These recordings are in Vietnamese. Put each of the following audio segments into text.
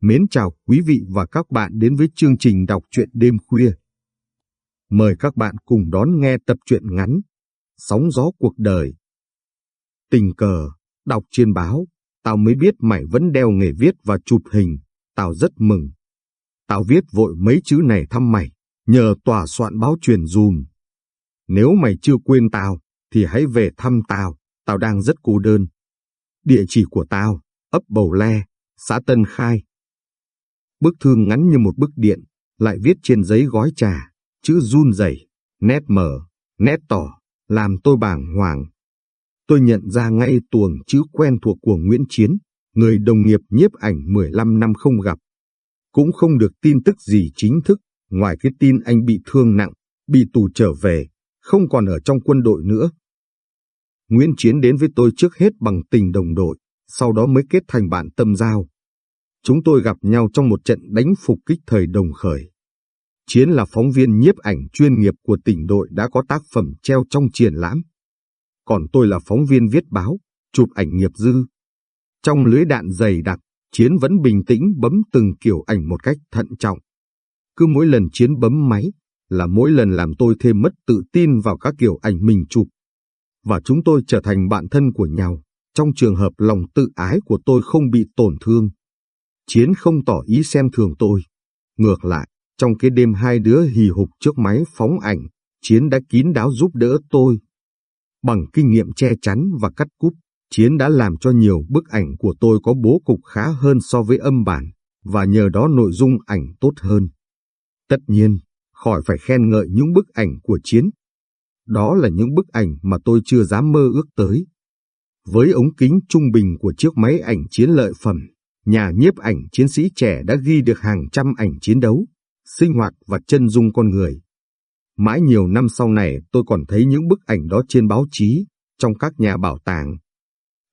Mến chào quý vị và các bạn đến với chương trình đọc truyện đêm khuya. Mời các bạn cùng đón nghe tập truyện ngắn Sóng gió cuộc đời. Tình cờ, đọc trên báo, tao mới biết mày vẫn đeo nghề viết và chụp hình, tao rất mừng. Tao viết vội mấy chữ này thăm mày, nhờ tòa soạn báo truyền dùm. Nếu mày chưa quên tao, thì hãy về thăm tao, tao đang rất cô đơn. Địa chỉ của tao, ấp Bầu Le, xã Tân Khai, Bức thư ngắn như một bức điện, lại viết trên giấy gói trà, chữ run rẩy, nét mờ, nét tỏ, làm tôi bàng hoàng. Tôi nhận ra ngay tuồng chữ quen thuộc của Nguyễn Chiến, người đồng nghiệp nhiếp ảnh 15 năm không gặp. Cũng không được tin tức gì chính thức, ngoài cái tin anh bị thương nặng, bị tù trở về, không còn ở trong quân đội nữa. Nguyễn Chiến đến với tôi trước hết bằng tình đồng đội, sau đó mới kết thành bạn tâm giao. Chúng tôi gặp nhau trong một trận đánh phục kích thời đồng khởi. Chiến là phóng viên nhiếp ảnh chuyên nghiệp của tỉnh đội đã có tác phẩm treo trong triển lãm. Còn tôi là phóng viên viết báo, chụp ảnh nghiệp dư. Trong lưới đạn dày đặc, Chiến vẫn bình tĩnh bấm từng kiểu ảnh một cách thận trọng. Cứ mỗi lần Chiến bấm máy, là mỗi lần làm tôi thêm mất tự tin vào các kiểu ảnh mình chụp. Và chúng tôi trở thành bạn thân của nhau, trong trường hợp lòng tự ái của tôi không bị tổn thương. Chiến không tỏ ý xem thường tôi. Ngược lại, trong cái đêm hai đứa hì hục trước máy phóng ảnh, Chiến đã kín đáo giúp đỡ tôi. Bằng kinh nghiệm che chắn và cắt cúp, Chiến đã làm cho nhiều bức ảnh của tôi có bố cục khá hơn so với âm bản, và nhờ đó nội dung ảnh tốt hơn. Tất nhiên, khỏi phải khen ngợi những bức ảnh của Chiến. Đó là những bức ảnh mà tôi chưa dám mơ ước tới. Với ống kính trung bình của chiếc máy ảnh chiến lợi phẩm, nhà nhiếp ảnh chiến sĩ trẻ đã ghi được hàng trăm ảnh chiến đấu, sinh hoạt và chân dung con người. Mãi nhiều năm sau này tôi còn thấy những bức ảnh đó trên báo chí, trong các nhà bảo tàng.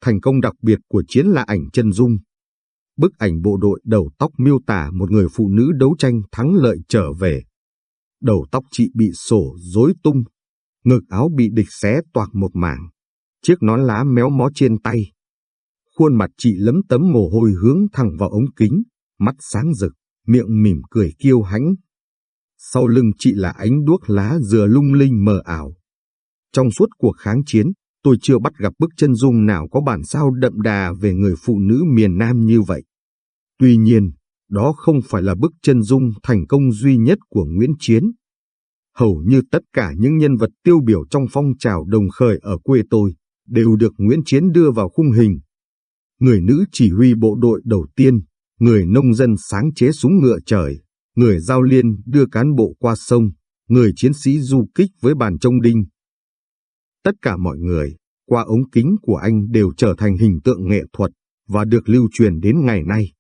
Thành công đặc biệt của chiến là ảnh chân dung. Bức ảnh bộ đội đầu tóc miêu tả một người phụ nữ đấu tranh thắng lợi trở về. Đầu tóc chị bị sổ rối tung, ngực áo bị địch xé toạc một mảng, chiếc nón lá méo mó trên tay, Khuôn mặt chị lấm tấm mồ hôi hướng thẳng vào ống kính, mắt sáng rực, miệng mỉm cười kiêu hãnh. Sau lưng chị là ánh đuốc lá dừa lung linh mờ ảo. Trong suốt cuộc kháng chiến, tôi chưa bắt gặp bức chân dung nào có bản sao đậm đà về người phụ nữ miền Nam như vậy. Tuy nhiên, đó không phải là bức chân dung thành công duy nhất của Nguyễn Chiến. Hầu như tất cả những nhân vật tiêu biểu trong phong trào đồng khởi ở quê tôi đều được Nguyễn Chiến đưa vào khung hình người nữ chỉ huy bộ đội đầu tiên, người nông dân sáng chế súng ngựa trời, người giao liên đưa cán bộ qua sông, người chiến sĩ du kích với bàn trông đinh. Tất cả mọi người, qua ống kính của anh đều trở thành hình tượng nghệ thuật và được lưu truyền đến ngày nay.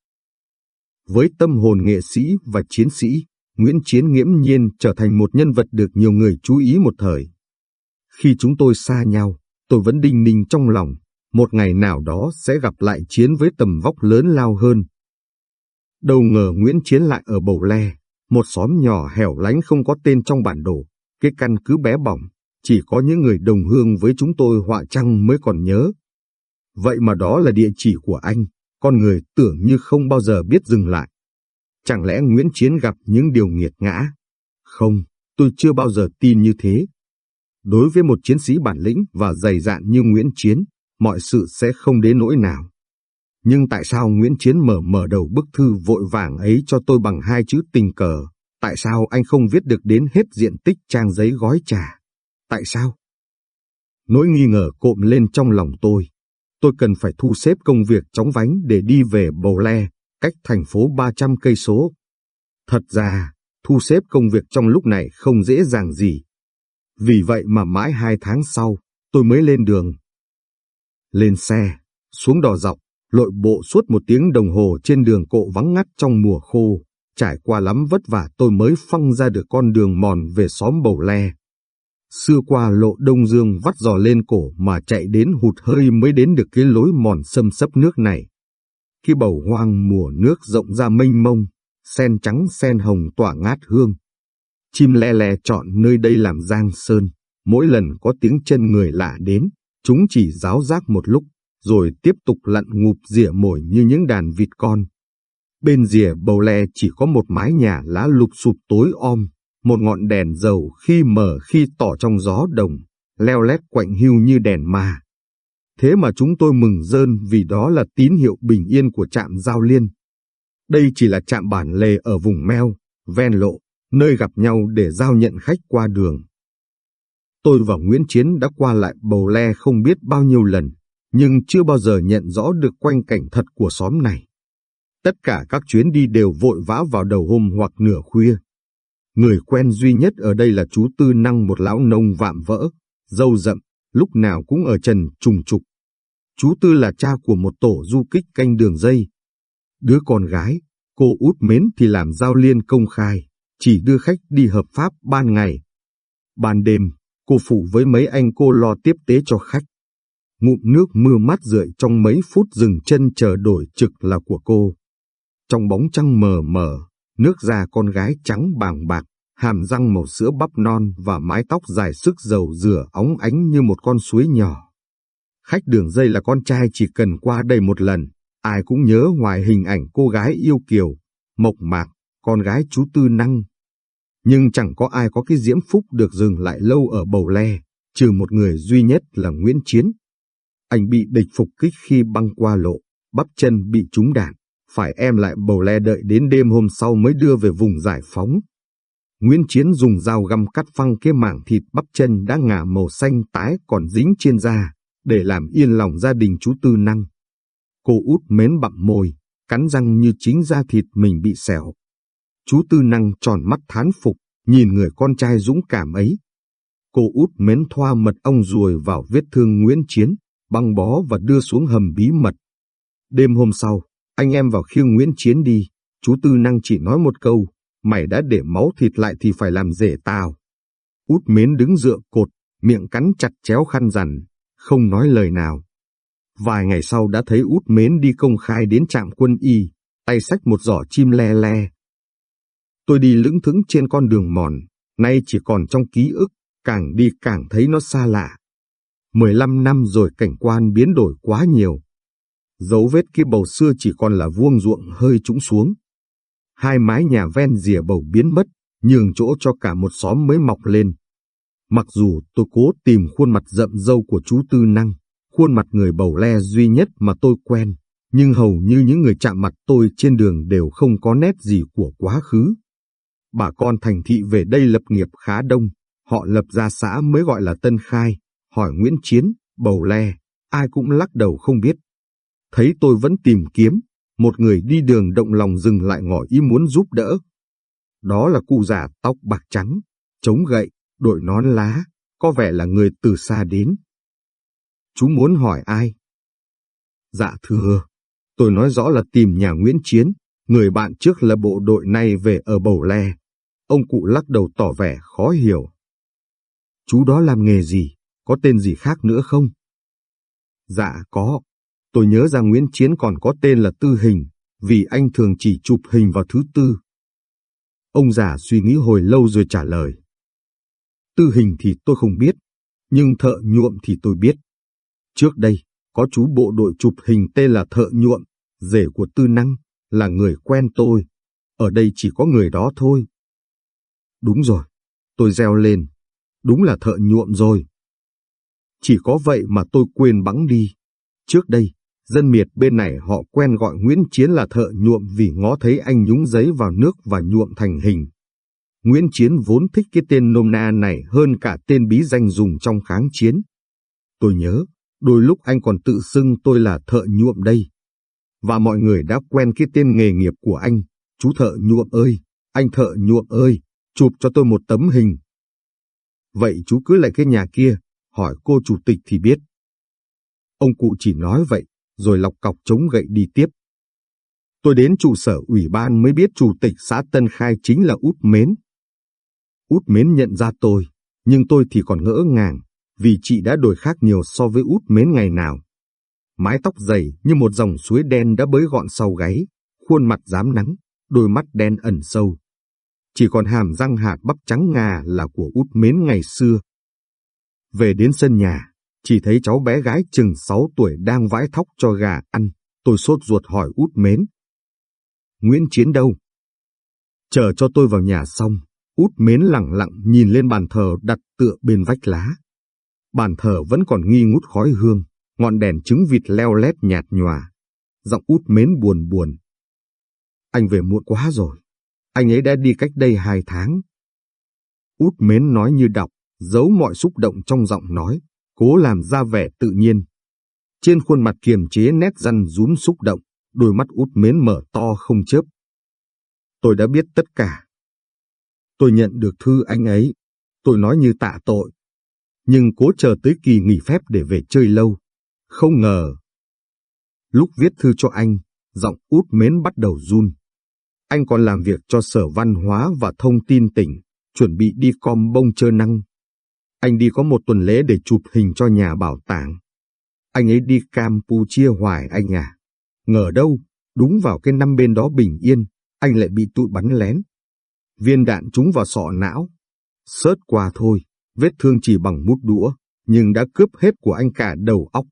Với tâm hồn nghệ sĩ và chiến sĩ, Nguyễn Chiến nghiễm nhiên trở thành một nhân vật được nhiều người chú ý một thời. Khi chúng tôi xa nhau, tôi vẫn đinh ninh trong lòng một ngày nào đó sẽ gặp lại Chiến với tầm vóc lớn lao hơn. Đâu ngờ Nguyễn Chiến lại ở Bầu Le, một xóm nhỏ hẻo lánh không có tên trong bản đồ, cái căn cứ bé bỏng, chỉ có những người đồng hương với chúng tôi họa trăng mới còn nhớ. Vậy mà đó là địa chỉ của anh, con người tưởng như không bao giờ biết dừng lại. Chẳng lẽ Nguyễn Chiến gặp những điều nghiệt ngã? Không, tôi chưa bao giờ tin như thế. Đối với một chiến sĩ bản lĩnh và dày dạn như Nguyễn Chiến, mọi sự sẽ không đến nỗi nào. Nhưng tại sao Nguyễn Chiến mở mở đầu bức thư vội vàng ấy cho tôi bằng hai chữ tình cờ? Tại sao anh không viết được đến hết diện tích trang giấy gói trà? Tại sao? Nỗi nghi ngờ cộm lên trong lòng tôi. Tôi cần phải thu xếp công việc chóng vánh để đi về Bầu Le, cách thành phố 300 cây số. Thật ra, thu xếp công việc trong lúc này không dễ dàng gì. Vì vậy mà mãi hai tháng sau, tôi mới lên đường lên xe, xuống đò dọc, lội bộ suốt một tiếng đồng hồ trên đường cộ vắng ngắt trong mùa khô, trải qua lắm vất vả tôi mới phăng ra được con đường mòn về xóm Bầu Le. Xưa qua lộ Đông Dương vắt giò lên cổ mà chạy đến hụt hơi mới đến được cái lối mòn xâm sấp nước này. Khi bầu hoang mùa nước rộng ra mênh mông, sen trắng sen hồng tỏa ngát hương. Chim le le chọn nơi đây làm giang sơn, mỗi lần có tiếng chân người lạ đến, Chúng chỉ giáo giác một lúc, rồi tiếp tục lặn ngụp rỉa mồi như những đàn vịt con. Bên rìa bầu lè chỉ có một mái nhà lá lục sụp tối om, một ngọn đèn dầu khi mở khi tỏ trong gió đồng, leo lét quạnh hiu như đèn ma. Thế mà chúng tôi mừng rơn vì đó là tín hiệu bình yên của trạm giao liên. Đây chỉ là trạm bản lề ở vùng meo, ven lộ, nơi gặp nhau để giao nhận khách qua đường. Tôi và Nguyễn Chiến đã qua lại bầu le không biết bao nhiêu lần, nhưng chưa bao giờ nhận rõ được quanh cảnh thật của xóm này. Tất cả các chuyến đi đều vội vã vào đầu hôm hoặc nửa khuya. Người quen duy nhất ở đây là chú Tư Năng một lão nông vạm vỡ, dâu rậm, lúc nào cũng ở trần trùng trục. Chú Tư là cha của một tổ du kích canh đường dây. Đứa con gái, cô út mến thì làm giao liên công khai, chỉ đưa khách đi hợp pháp ban ngày. Ban đêm, cô phụ với mấy anh cô lo tiếp tế cho khách. Ngụm nước mưa mắt rượi trong mấy phút dừng chân chờ đổi trực là của cô. Trong bóng trăng mờ mờ, nước da con gái trắng bàng bạc, hàm răng màu sữa bắp non và mái tóc dài sức dầu rửa óng ánh như một con suối nhỏ. Khách đường dây là con trai chỉ cần qua đây một lần, ai cũng nhớ ngoài hình ảnh cô gái yêu kiều, mộc mạc, con gái chú Tư Năng. Nhưng chẳng có ai có cái diễm phúc được dừng lại lâu ở bầu le, trừ một người duy nhất là Nguyễn Chiến. Anh bị địch phục kích khi băng qua lộ, bắp chân bị trúng đạn, phải em lại bầu le đợi đến đêm hôm sau mới đưa về vùng giải phóng. Nguyễn Chiến dùng dao găm cắt phăng cái mảng thịt bắp chân đã ngả màu xanh tái còn dính trên da, để làm yên lòng gia đình chú Tư Năng. Cô út mến bặm môi, cắn răng như chính da thịt mình bị xẻo. Chú Tư Năng tròn mắt thán phục, nhìn người con trai dũng cảm ấy. Cô út mến thoa mật ong ruồi vào vết thương Nguyễn Chiến, băng bó và đưa xuống hầm bí mật. Đêm hôm sau, anh em vào khiêng Nguyễn Chiến đi, chú Tư Năng chỉ nói một câu, mày đã để máu thịt lại thì phải làm rể tao. Út mến đứng dựa cột, miệng cắn chặt chéo khăn rằn, không nói lời nào. Vài ngày sau đã thấy út mến đi công khai đến trạm quân y, tay xách một giỏ chim le le. Tôi đi lững thững trên con đường mòn, nay chỉ còn trong ký ức, càng đi càng thấy nó xa lạ. 15 năm rồi cảnh quan biến đổi quá nhiều. Dấu vết kia bầu xưa chỉ còn là vuông ruộng hơi trũng xuống. Hai mái nhà ven rìa bầu biến mất, nhường chỗ cho cả một xóm mới mọc lên. Mặc dù tôi cố tìm khuôn mặt rậm râu của chú Tư Năng, khuôn mặt người bầu le duy nhất mà tôi quen, nhưng hầu như những người chạm mặt tôi trên đường đều không có nét gì của quá khứ. Bà con thành thị về đây lập nghiệp khá đông, họ lập ra xã mới gọi là Tân Khai, hỏi Nguyễn Chiến, bầu le, ai cũng lắc đầu không biết. Thấy tôi vẫn tìm kiếm, một người đi đường động lòng dừng lại ngỏ ý muốn giúp đỡ. Đó là cụ già tóc bạc trắng, chống gậy, đội nón lá, có vẻ là người từ xa đến. Chú muốn hỏi ai? Dạ thưa, tôi nói rõ là tìm nhà Nguyễn Chiến, người bạn trước là bộ đội này về ở Bầu Le. Ông cụ lắc đầu tỏ vẻ khó hiểu. Chú đó làm nghề gì, có tên gì khác nữa không? Dạ có, tôi nhớ ra Nguyễn Chiến còn có tên là Tư Hình, vì anh thường chỉ chụp hình vào thứ tư. Ông già suy nghĩ hồi lâu rồi trả lời. Tư hình thì tôi không biết, nhưng thợ nhuộm thì tôi biết. Trước đây, có chú bộ đội chụp hình tên là thợ nhuộm, rể của tư năng, là người quen tôi. Ở đây chỉ có người đó thôi. Đúng rồi, tôi reo lên. Đúng là thợ nhuộm rồi. Chỉ có vậy mà tôi quên bắn đi. Trước đây, dân miệt bên này họ quen gọi Nguyễn Chiến là thợ nhuộm vì ngó thấy anh nhúng giấy vào nước và nhuộm thành hình. Nguyễn Chiến vốn thích cái tên nôm na này hơn cả tên bí danh dùng trong kháng chiến. Tôi nhớ, đôi lúc anh còn tự xưng tôi là thợ nhuộm đây. Và mọi người đã quen cái tên nghề nghiệp của anh, chú thợ nhuộm ơi, anh thợ nhuộm ơi, chụp cho tôi một tấm hình. Vậy chú cứ lại cái nhà kia, hỏi cô chủ tịch thì biết. Ông cụ chỉ nói vậy, rồi lọc cọc chống gậy đi tiếp. Tôi đến trụ sở ủy ban mới biết chủ tịch xã Tân Khai chính là Út Mến, Út Mến nhận ra tôi, nhưng tôi thì còn ngỡ ngàng, vì chị đã đổi khác nhiều so với Út Mến ngày nào. Mái tóc dày như một dòng suối đen đã bới gọn sau gáy, khuôn mặt dám nắng, đôi mắt đen ẩn sâu. Chỉ còn hàm răng hạt bắp trắng ngà là của Út Mến ngày xưa. Về đến sân nhà, chỉ thấy cháu bé gái chừng 6 tuổi đang vãi thóc cho gà ăn, tôi sốt ruột hỏi Út Mến. Nguyễn Chiến đâu? Chờ cho tôi vào nhà xong, út mến lặng lặng nhìn lên bàn thờ đặt tựa bên vách lá. Bàn thờ vẫn còn nghi ngút khói hương, ngọn đèn trứng vịt leo lét nhạt nhòa. Giọng út mến buồn buồn. Anh về muộn quá rồi. Anh ấy đã đi cách đây hai tháng. Út mến nói như đọc, giấu mọi xúc động trong giọng nói, cố làm ra vẻ tự nhiên. Trên khuôn mặt kiềm chế nét răn rúm xúc động, đôi mắt út mến mở to không chớp. Tôi đã biết tất cả. Tôi nhận được thư anh ấy, tôi nói như tạ tội. Nhưng cố chờ tới kỳ nghỉ phép để về chơi lâu. Không ngờ. Lúc viết thư cho anh, giọng út mến bắt đầu run. Anh còn làm việc cho Sở Văn hóa và Thông tin tỉnh, chuẩn bị đi com bông chơ năng. Anh đi có một tuần lễ để chụp hình cho nhà bảo tàng. Anh ấy đi Campuchia hoài anh à. Ngờ đâu, đúng vào cái năm bên đó bình yên, anh lại bị tụi bắn lén. Viên đạn trúng vào sọ não. Sớt qua thôi, vết thương chỉ bằng mút đũa, nhưng đã cướp hết của anh cả đầu óc.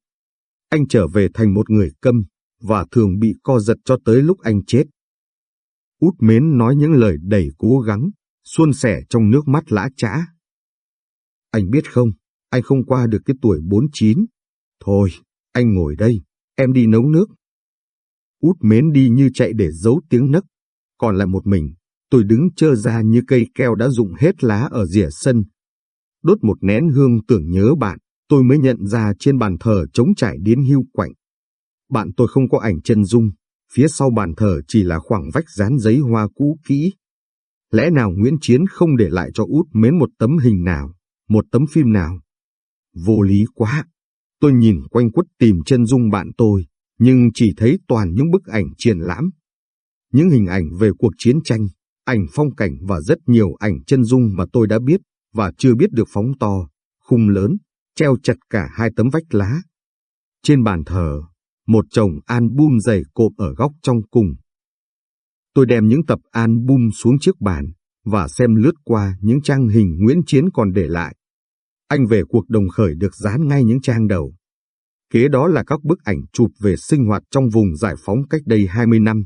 Anh trở về thành một người câm, và thường bị co giật cho tới lúc anh chết. Út mến nói những lời đầy cố gắng, xuân sẻ trong nước mắt lã trã. Anh biết không, anh không qua được cái tuổi 49. Thôi, anh ngồi đây, em đi nấu nước. Út mến đi như chạy để giấu tiếng nấc, còn lại một mình, tôi đứng trơ ra như cây keo đã rụng hết lá ở rìa sân. Đốt một nén hương tưởng nhớ bạn, tôi mới nhận ra trên bàn thờ trống trải điến hưu quạnh. Bạn tôi không có ảnh chân dung, phía sau bàn thờ chỉ là khoảng vách dán giấy hoa cũ kỹ. Lẽ nào Nguyễn Chiến không để lại cho út mến một tấm hình nào, một tấm phim nào? Vô lý quá! Tôi nhìn quanh quất tìm chân dung bạn tôi, nhưng chỉ thấy toàn những bức ảnh triển lãm. Những hình ảnh về cuộc chiến tranh, ảnh phong cảnh và rất nhiều ảnh chân dung mà tôi đã biết và chưa biết được phóng to, khung lớn, treo chặt cả hai tấm vách lá. Trên bàn thờ, một chồng album dày cộp ở góc trong cùng. Tôi đem những tập album xuống chiếc bàn và xem lướt qua những trang hình Nguyễn Chiến còn để lại. Anh về cuộc đồng khởi được dán ngay những trang đầu. Kế đó là các bức ảnh chụp về sinh hoạt trong vùng giải phóng cách đây 20 năm.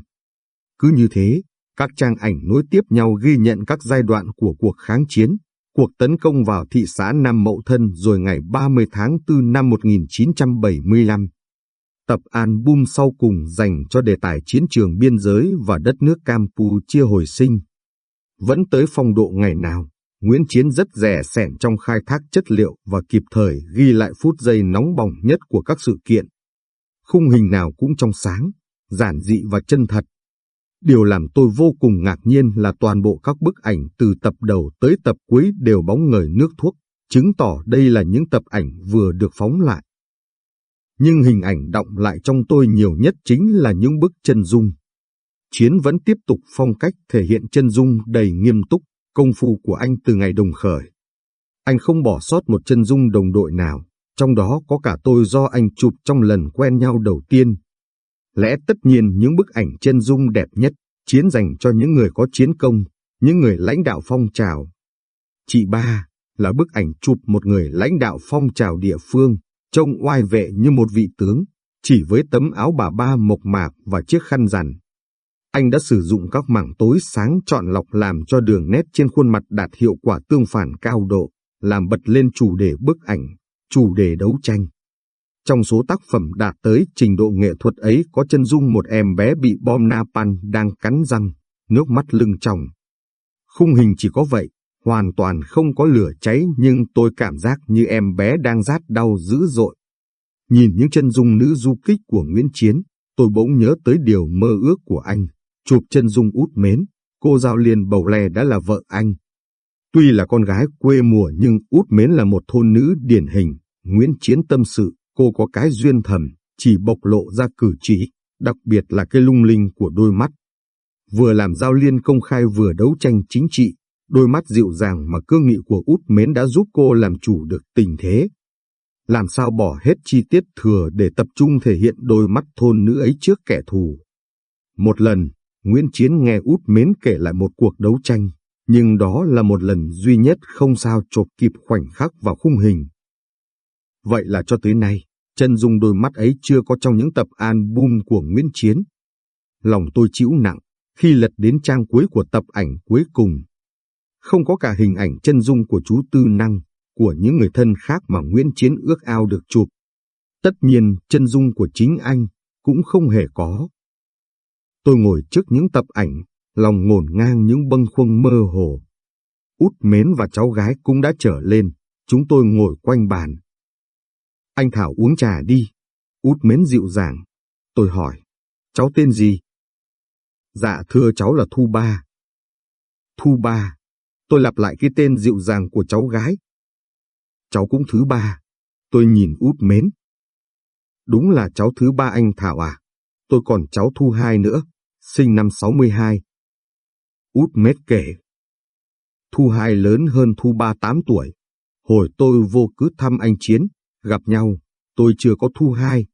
Cứ như thế, các trang ảnh nối tiếp nhau ghi nhận các giai đoạn của cuộc kháng chiến, cuộc tấn công vào thị xã Nam Mậu Thân rồi ngày 30 tháng 4 năm 1975. Tập album sau cùng dành cho đề tài chiến trường biên giới và đất nước Campuchia hồi sinh. Vẫn tới phong độ ngày nào, Nguyễn Chiến rất rẻ sẻn trong khai thác chất liệu và kịp thời ghi lại phút giây nóng bỏng nhất của các sự kiện. Khung hình nào cũng trong sáng, giản dị và chân thật. Điều làm tôi vô cùng ngạc nhiên là toàn bộ các bức ảnh từ tập đầu tới tập cuối đều bóng ngời nước thuốc, chứng tỏ đây là những tập ảnh vừa được phóng lại. Nhưng hình ảnh động lại trong tôi nhiều nhất chính là những bức chân dung. Chiến vẫn tiếp tục phong cách thể hiện chân dung đầy nghiêm túc, công phu của anh từ ngày đồng khởi. Anh không bỏ sót một chân dung đồng đội nào, trong đó có cả tôi do anh chụp trong lần quen nhau đầu tiên. Lẽ tất nhiên những bức ảnh chân dung đẹp nhất, chiến dành cho những người có chiến công, những người lãnh đạo phong trào. Chị ba là bức ảnh chụp một người lãnh đạo phong trào địa phương, trông oai vệ như một vị tướng, chỉ với tấm áo bà ba mộc mạc và chiếc khăn rằn. Anh đã sử dụng các mảng tối sáng chọn lọc làm cho đường nét trên khuôn mặt đạt hiệu quả tương phản cao độ, làm bật lên chủ đề bức ảnh, chủ đề đấu tranh. Trong số tác phẩm đạt tới trình độ nghệ thuật ấy có chân dung một em bé bị bom napalm đang cắn răng, nước mắt lưng tròng. Khung hình chỉ có vậy, hoàn toàn không có lửa cháy nhưng tôi cảm giác như em bé đang rát đau dữ dội. Nhìn những chân dung nữ du kích của Nguyễn Chiến, tôi bỗng nhớ tới điều mơ ước của anh, chụp chân dung út mến, cô Giao Liên Bầu Lè đã là vợ anh. Tuy là con gái quê mùa nhưng út mến là một thôn nữ điển hình, Nguyễn Chiến tâm sự, cô có cái duyên thầm, chỉ bộc lộ ra cử chỉ, đặc biệt là cái lung linh của đôi mắt. Vừa làm Giao Liên công khai vừa đấu tranh chính trị, Đôi mắt dịu dàng mà cương nghị của út mến đã giúp cô làm chủ được tình thế. Làm sao bỏ hết chi tiết thừa để tập trung thể hiện đôi mắt thôn nữ ấy trước kẻ thù. Một lần, Nguyễn Chiến nghe út mến kể lại một cuộc đấu tranh, nhưng đó là một lần duy nhất không sao chộp kịp khoảnh khắc vào khung hình. Vậy là cho tới nay, chân dung đôi mắt ấy chưa có trong những tập album của Nguyễn Chiến. Lòng tôi chịu nặng, Khi lật đến trang cuối của tập ảnh cuối cùng, không có cả hình ảnh chân dung của chú Tư Năng, của những người thân khác mà Nguyễn Chiến ước ao được chụp. Tất nhiên, chân dung của chính anh cũng không hề có. Tôi ngồi trước những tập ảnh, lòng ngổn ngang những bâng khuâng mơ hồ. Út Mến và cháu gái cũng đã trở lên, chúng tôi ngồi quanh bàn. Anh Thảo uống trà đi. Út Mến dịu dàng. Tôi hỏi, cháu tên gì? Dạ thưa cháu là Thu Ba. Thu Ba. Tôi lặp lại cái tên dịu dàng của cháu gái. Cháu cũng thứ ba. Tôi nhìn út mến. Đúng là cháu thứ ba anh Thảo à. Tôi còn cháu Thu hai nữa, sinh năm 62. Út mết kể. Thu hai lớn hơn Thu ba 8 tuổi. Hồi tôi vô cứ thăm anh Chiến, gặp nhau, tôi chưa có Thu hai.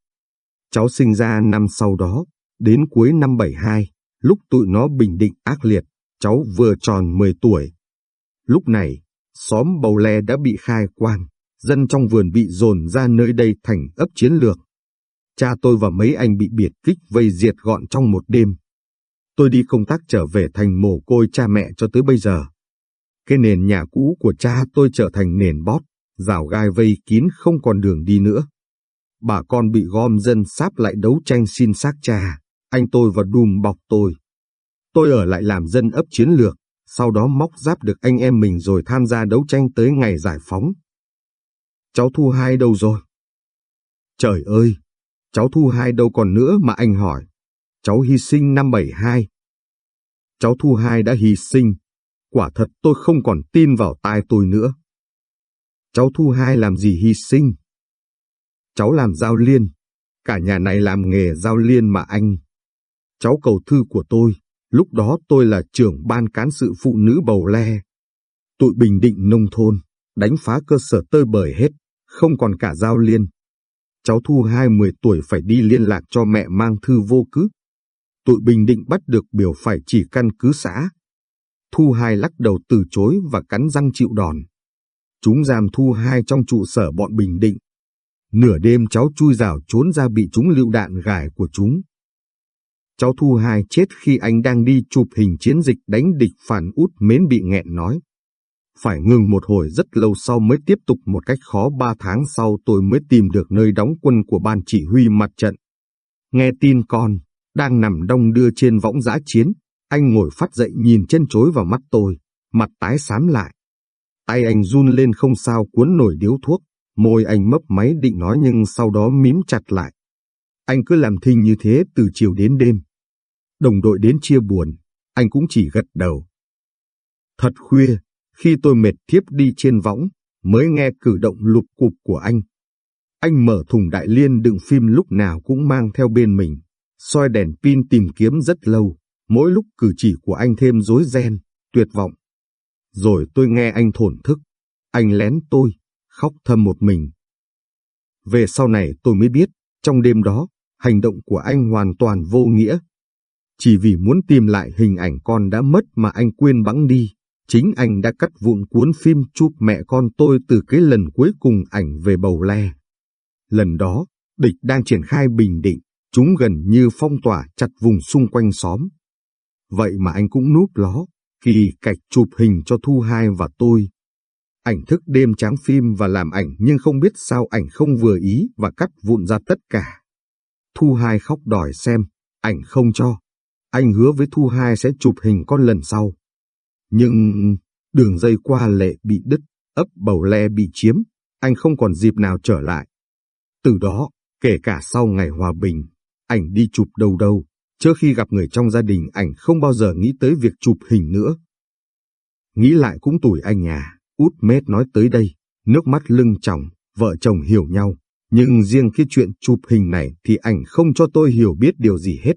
Cháu sinh ra năm sau đó, đến cuối năm 72, lúc tụi nó bình định ác liệt, cháu vừa tròn 10 tuổi. Lúc này, xóm Bầu Le đã bị khai quan, dân trong vườn bị dồn ra nơi đây thành ấp chiến lược. Cha tôi và mấy anh bị biệt kích vây diệt gọn trong một đêm. Tôi đi công tác trở về thành mồ côi cha mẹ cho tới bây giờ. Cái nền nhà cũ của cha tôi trở thành nền bót, rào gai vây kín không còn đường đi nữa. Bà con bị gom dân sáp lại đấu tranh xin xác cha, anh tôi và đùm bọc tôi. Tôi ở lại làm dân ấp chiến lược, sau đó móc giáp được anh em mình rồi tham gia đấu tranh tới ngày giải phóng. Cháu Thu Hai đâu rồi? Trời ơi, cháu Thu Hai đâu còn nữa mà anh hỏi. Cháu hy sinh năm 72. Cháu Thu Hai đã hy sinh. Quả thật tôi không còn tin vào tai tôi nữa. Cháu Thu Hai làm gì hy sinh? Cháu làm giao liên. Cả nhà này làm nghề giao liên mà anh. Cháu cầu thư của tôi, lúc đó tôi là trưởng ban cán sự phụ nữ bầu le. Tụi Bình Định nông thôn, đánh phá cơ sở tơi bời hết không còn cả giao liên. Cháu Thu hai mười tuổi phải đi liên lạc cho mẹ mang thư vô cứ. Tụi Bình Định bắt được biểu phải chỉ căn cứ xã. Thu hai lắc đầu từ chối và cắn răng chịu đòn. Chúng giam Thu hai trong trụ sở bọn Bình Định. Nửa đêm cháu chui rào trốn ra bị chúng lựu đạn gài của chúng. Cháu Thu hai chết khi anh đang đi chụp hình chiến dịch đánh địch phản út mến bị nghẹn nói. Phải ngừng một hồi rất lâu sau mới tiếp tục một cách khó ba tháng sau tôi mới tìm được nơi đóng quân của ban chỉ huy mặt trận. Nghe tin con, đang nằm đông đưa trên võng giã chiến, anh ngồi phát dậy nhìn chân chối vào mắt tôi, mặt tái xám lại. Tay anh run lên không sao cuốn nổi điếu thuốc, môi anh mấp máy định nói nhưng sau đó mím chặt lại. Anh cứ làm thinh như thế từ chiều đến đêm. Đồng đội đến chia buồn, anh cũng chỉ gật đầu. Thật khuya, khi tôi mệt thiếp đi trên võng, mới nghe cử động lục cục của anh. Anh mở thùng đại liên đựng phim lúc nào cũng mang theo bên mình, soi đèn pin tìm kiếm rất lâu, mỗi lúc cử chỉ của anh thêm rối ren, tuyệt vọng. Rồi tôi nghe anh thổn thức, anh lén tôi, khóc thầm một mình. Về sau này tôi mới biết, trong đêm đó, hành động của anh hoàn toàn vô nghĩa. Chỉ vì muốn tìm lại hình ảnh con đã mất mà anh quên bẵng đi. Chính anh đã cắt vụn cuốn phim chụp mẹ con tôi từ cái lần cuối cùng ảnh về bầu le. Lần đó, địch đang triển khai bình định, chúng gần như phong tỏa chặt vùng xung quanh xóm. Vậy mà anh cũng núp ló, kỳ cạch chụp hình cho Thu Hai và tôi. Ảnh thức đêm tráng phim và làm ảnh nhưng không biết sao ảnh không vừa ý và cắt vụn ra tất cả. Thu Hai khóc đòi xem, ảnh không cho. Anh hứa với Thu Hai sẽ chụp hình con lần sau. Nhưng đường dây qua lệ bị đứt, ấp bầu le bị chiếm, anh không còn dịp nào trở lại. Từ đó, kể cả sau ngày hòa bình, ảnh đi chụp đâu đâu, trước khi gặp người trong gia đình ảnh không bao giờ nghĩ tới việc chụp hình nữa. Nghĩ lại cũng tuổi anh nhà, út mét nói tới đây, nước mắt lưng tròng, vợ chồng hiểu nhau. Nhưng riêng cái chuyện chụp hình này thì ảnh không cho tôi hiểu biết điều gì hết.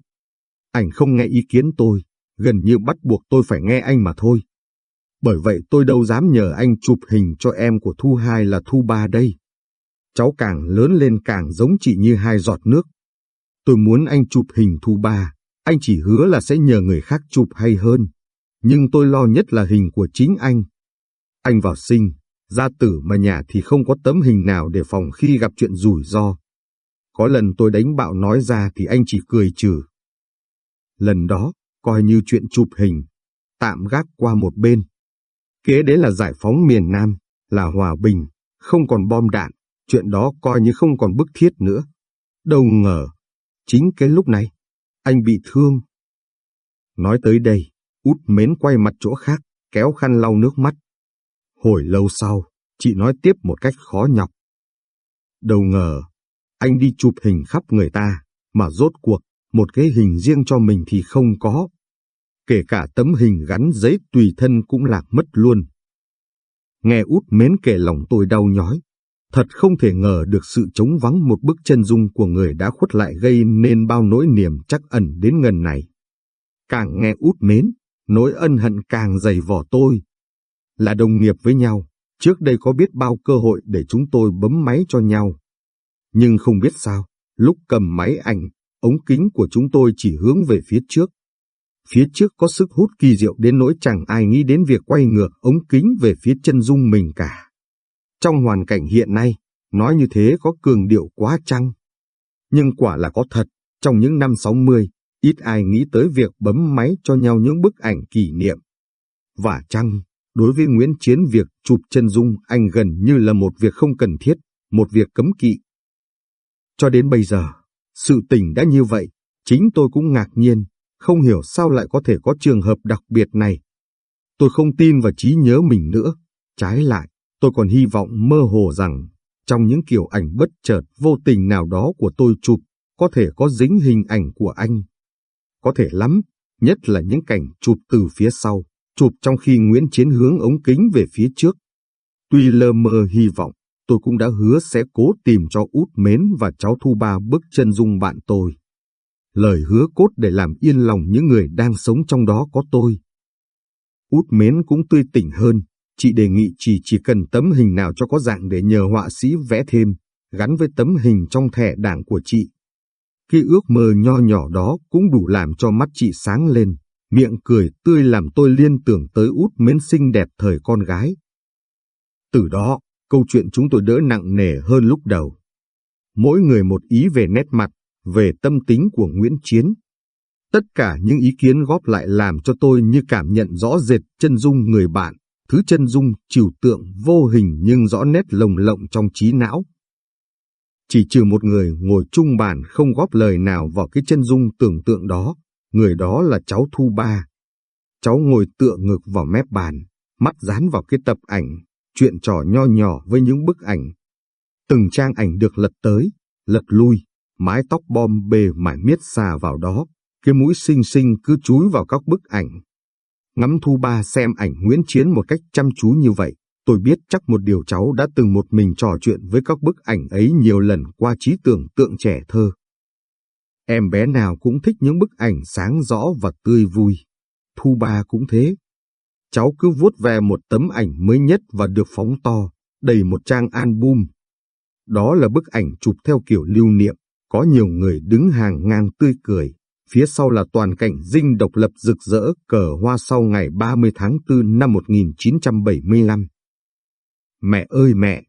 Ảnh không nghe ý kiến tôi, gần như bắt buộc tôi phải nghe anh mà thôi. Bởi vậy tôi đâu dám nhờ anh chụp hình cho em của Thu Hai là Thu Ba đây. Cháu càng lớn lên càng giống chị như hai giọt nước. Tôi muốn anh chụp hình Thu Ba, anh chỉ hứa là sẽ nhờ người khác chụp hay hơn. Nhưng tôi lo nhất là hình của chính anh. Anh vào sinh, gia tử mà nhà thì không có tấm hình nào để phòng khi gặp chuyện rủi ro. Có lần tôi đánh bạo nói ra thì anh chỉ cười trừ. Lần đó, coi như chuyện chụp hình, tạm gác qua một bên. Kế đến là giải phóng miền Nam, là hòa bình, không còn bom đạn, chuyện đó coi như không còn bức thiết nữa. Đâu ngờ, chính cái lúc này, anh bị thương. Nói tới đây, út mến quay mặt chỗ khác, kéo khăn lau nước mắt. Hồi lâu sau, chị nói tiếp một cách khó nhọc. Đâu ngờ, anh đi chụp hình khắp người ta, mà rốt cuộc, một cái hình riêng cho mình thì không có. Kể cả tấm hình gắn giấy tùy thân cũng lạc mất luôn. Nghe út mến kể lòng tôi đau nhói. Thật không thể ngờ được sự trống vắng một bức chân dung của người đã khuất lại gây nên bao nỗi niềm chắc ẩn đến ngần này. Càng nghe út mến, nỗi ân hận càng dày vò tôi. Là đồng nghiệp với nhau, trước đây có biết bao cơ hội để chúng tôi bấm máy cho nhau. Nhưng không biết sao, lúc cầm máy ảnh, ống kính của chúng tôi chỉ hướng về phía trước. Phía trước có sức hút kỳ diệu đến nỗi chẳng ai nghĩ đến việc quay ngược ống kính về phía chân dung mình cả. Trong hoàn cảnh hiện nay, nói như thế có cường điệu quá chăng? Nhưng quả là có thật, trong những năm 60, ít ai nghĩ tới việc bấm máy cho nhau những bức ảnh kỷ niệm. Và chăng, đối với Nguyễn Chiến việc chụp chân dung anh gần như là một việc không cần thiết, một việc cấm kỵ. Cho đến bây giờ, sự tình đã như vậy, chính tôi cũng ngạc nhiên, không hiểu sao lại có thể có trường hợp đặc biệt này. Tôi không tin vào trí nhớ mình nữa, trái lại, tôi còn hy vọng mơ hồ rằng, trong những kiểu ảnh bất chợt vô tình nào đó của tôi chụp, có thể có dính hình ảnh của anh. Có thể lắm, nhất là những cảnh chụp từ phía sau, chụp trong khi Nguyễn Chiến hướng ống kính về phía trước. Tuy lơ mơ hy vọng, tôi cũng đã hứa sẽ cố tìm cho út mến và cháu Thu Ba bước chân dung bạn tôi. Lời hứa cốt để làm yên lòng những người đang sống trong đó có tôi. Út mến cũng tươi tỉnh hơn, chị đề nghị chỉ chỉ cần tấm hình nào cho có dạng để nhờ họa sĩ vẽ thêm, gắn với tấm hình trong thẻ đảng của chị. Khi ước mơ nho nhỏ đó cũng đủ làm cho mắt chị sáng lên, miệng cười tươi làm tôi liên tưởng tới út mến xinh đẹp thời con gái. Từ đó, câu chuyện chúng tôi đỡ nặng nề hơn lúc đầu. Mỗi người một ý về nét mặt, về tâm tính của Nguyễn Chiến. Tất cả những ý kiến góp lại làm cho tôi như cảm nhận rõ rệt chân dung người bạn, thứ chân dung trừu tượng vô hình nhưng rõ nét lồng lộng trong trí não. Chỉ trừ một người ngồi chung bàn không góp lời nào vào cái chân dung tưởng tượng đó, người đó là cháu Thu Ba. Cháu ngồi tựa ngực vào mép bàn, mắt dán vào cái tập ảnh, chuyện trò nho nhỏ với những bức ảnh. Từng trang ảnh được lật tới, lật lui, mái tóc bom bề mải miết xà vào đó, cái mũi xinh xinh cứ chúi vào các bức ảnh. Ngắm Thu Ba xem ảnh Nguyễn Chiến một cách chăm chú như vậy, tôi biết chắc một điều cháu đã từng một mình trò chuyện với các bức ảnh ấy nhiều lần qua trí tưởng tượng trẻ thơ. Em bé nào cũng thích những bức ảnh sáng rõ và tươi vui. Thu Ba cũng thế. Cháu cứ vuốt về một tấm ảnh mới nhất và được phóng to, đầy một trang album. Đó là bức ảnh chụp theo kiểu lưu niệm, có nhiều người đứng hàng ngang tươi cười. Phía sau là toàn cảnh dinh độc lập rực rỡ cờ hoa sau ngày 30 tháng 4 năm 1975. Mẹ ơi mẹ,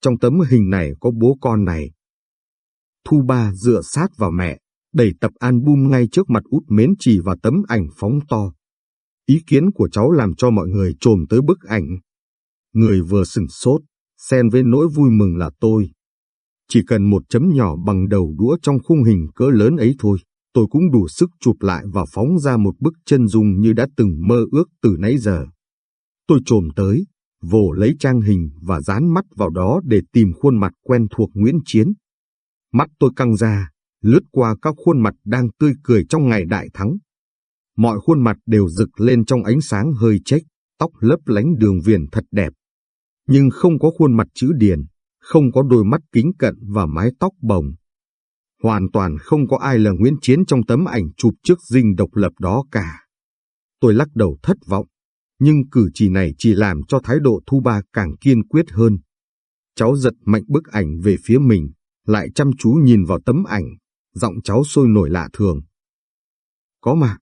trong tấm hình này có bố con này. Thu Ba dựa sát vào mẹ, đẩy tập album ngay trước mặt út mến chỉ và tấm ảnh phóng to. Ý kiến của cháu làm cho mọi người trồm tới bức ảnh. Người vừa sửng sốt, xen với nỗi vui mừng là tôi. Chỉ cần một chấm nhỏ bằng đầu đũa trong khung hình cỡ lớn ấy thôi, tôi cũng đủ sức chụp lại và phóng ra một bức chân dung như đã từng mơ ước từ nãy giờ. Tôi trồm tới, vồ lấy trang hình và dán mắt vào đó để tìm khuôn mặt quen thuộc Nguyễn Chiến. Mắt tôi căng ra, lướt qua các khuôn mặt đang tươi cười trong ngày đại thắng. Mọi khuôn mặt đều rực lên trong ánh sáng hơi chếch, tóc lấp lánh đường viền thật đẹp. Nhưng không có khuôn mặt chữ điền, không có đôi mắt kính cận và mái tóc bồng. Hoàn toàn không có ai là Nguyễn Chiến trong tấm ảnh chụp trước dinh độc lập đó cả. Tôi lắc đầu thất vọng, nhưng cử chỉ này chỉ làm cho thái độ Thu Ba càng kiên quyết hơn. Cháu giật mạnh bức ảnh về phía mình, lại chăm chú nhìn vào tấm ảnh, giọng cháu sôi nổi lạ thường. Có mà,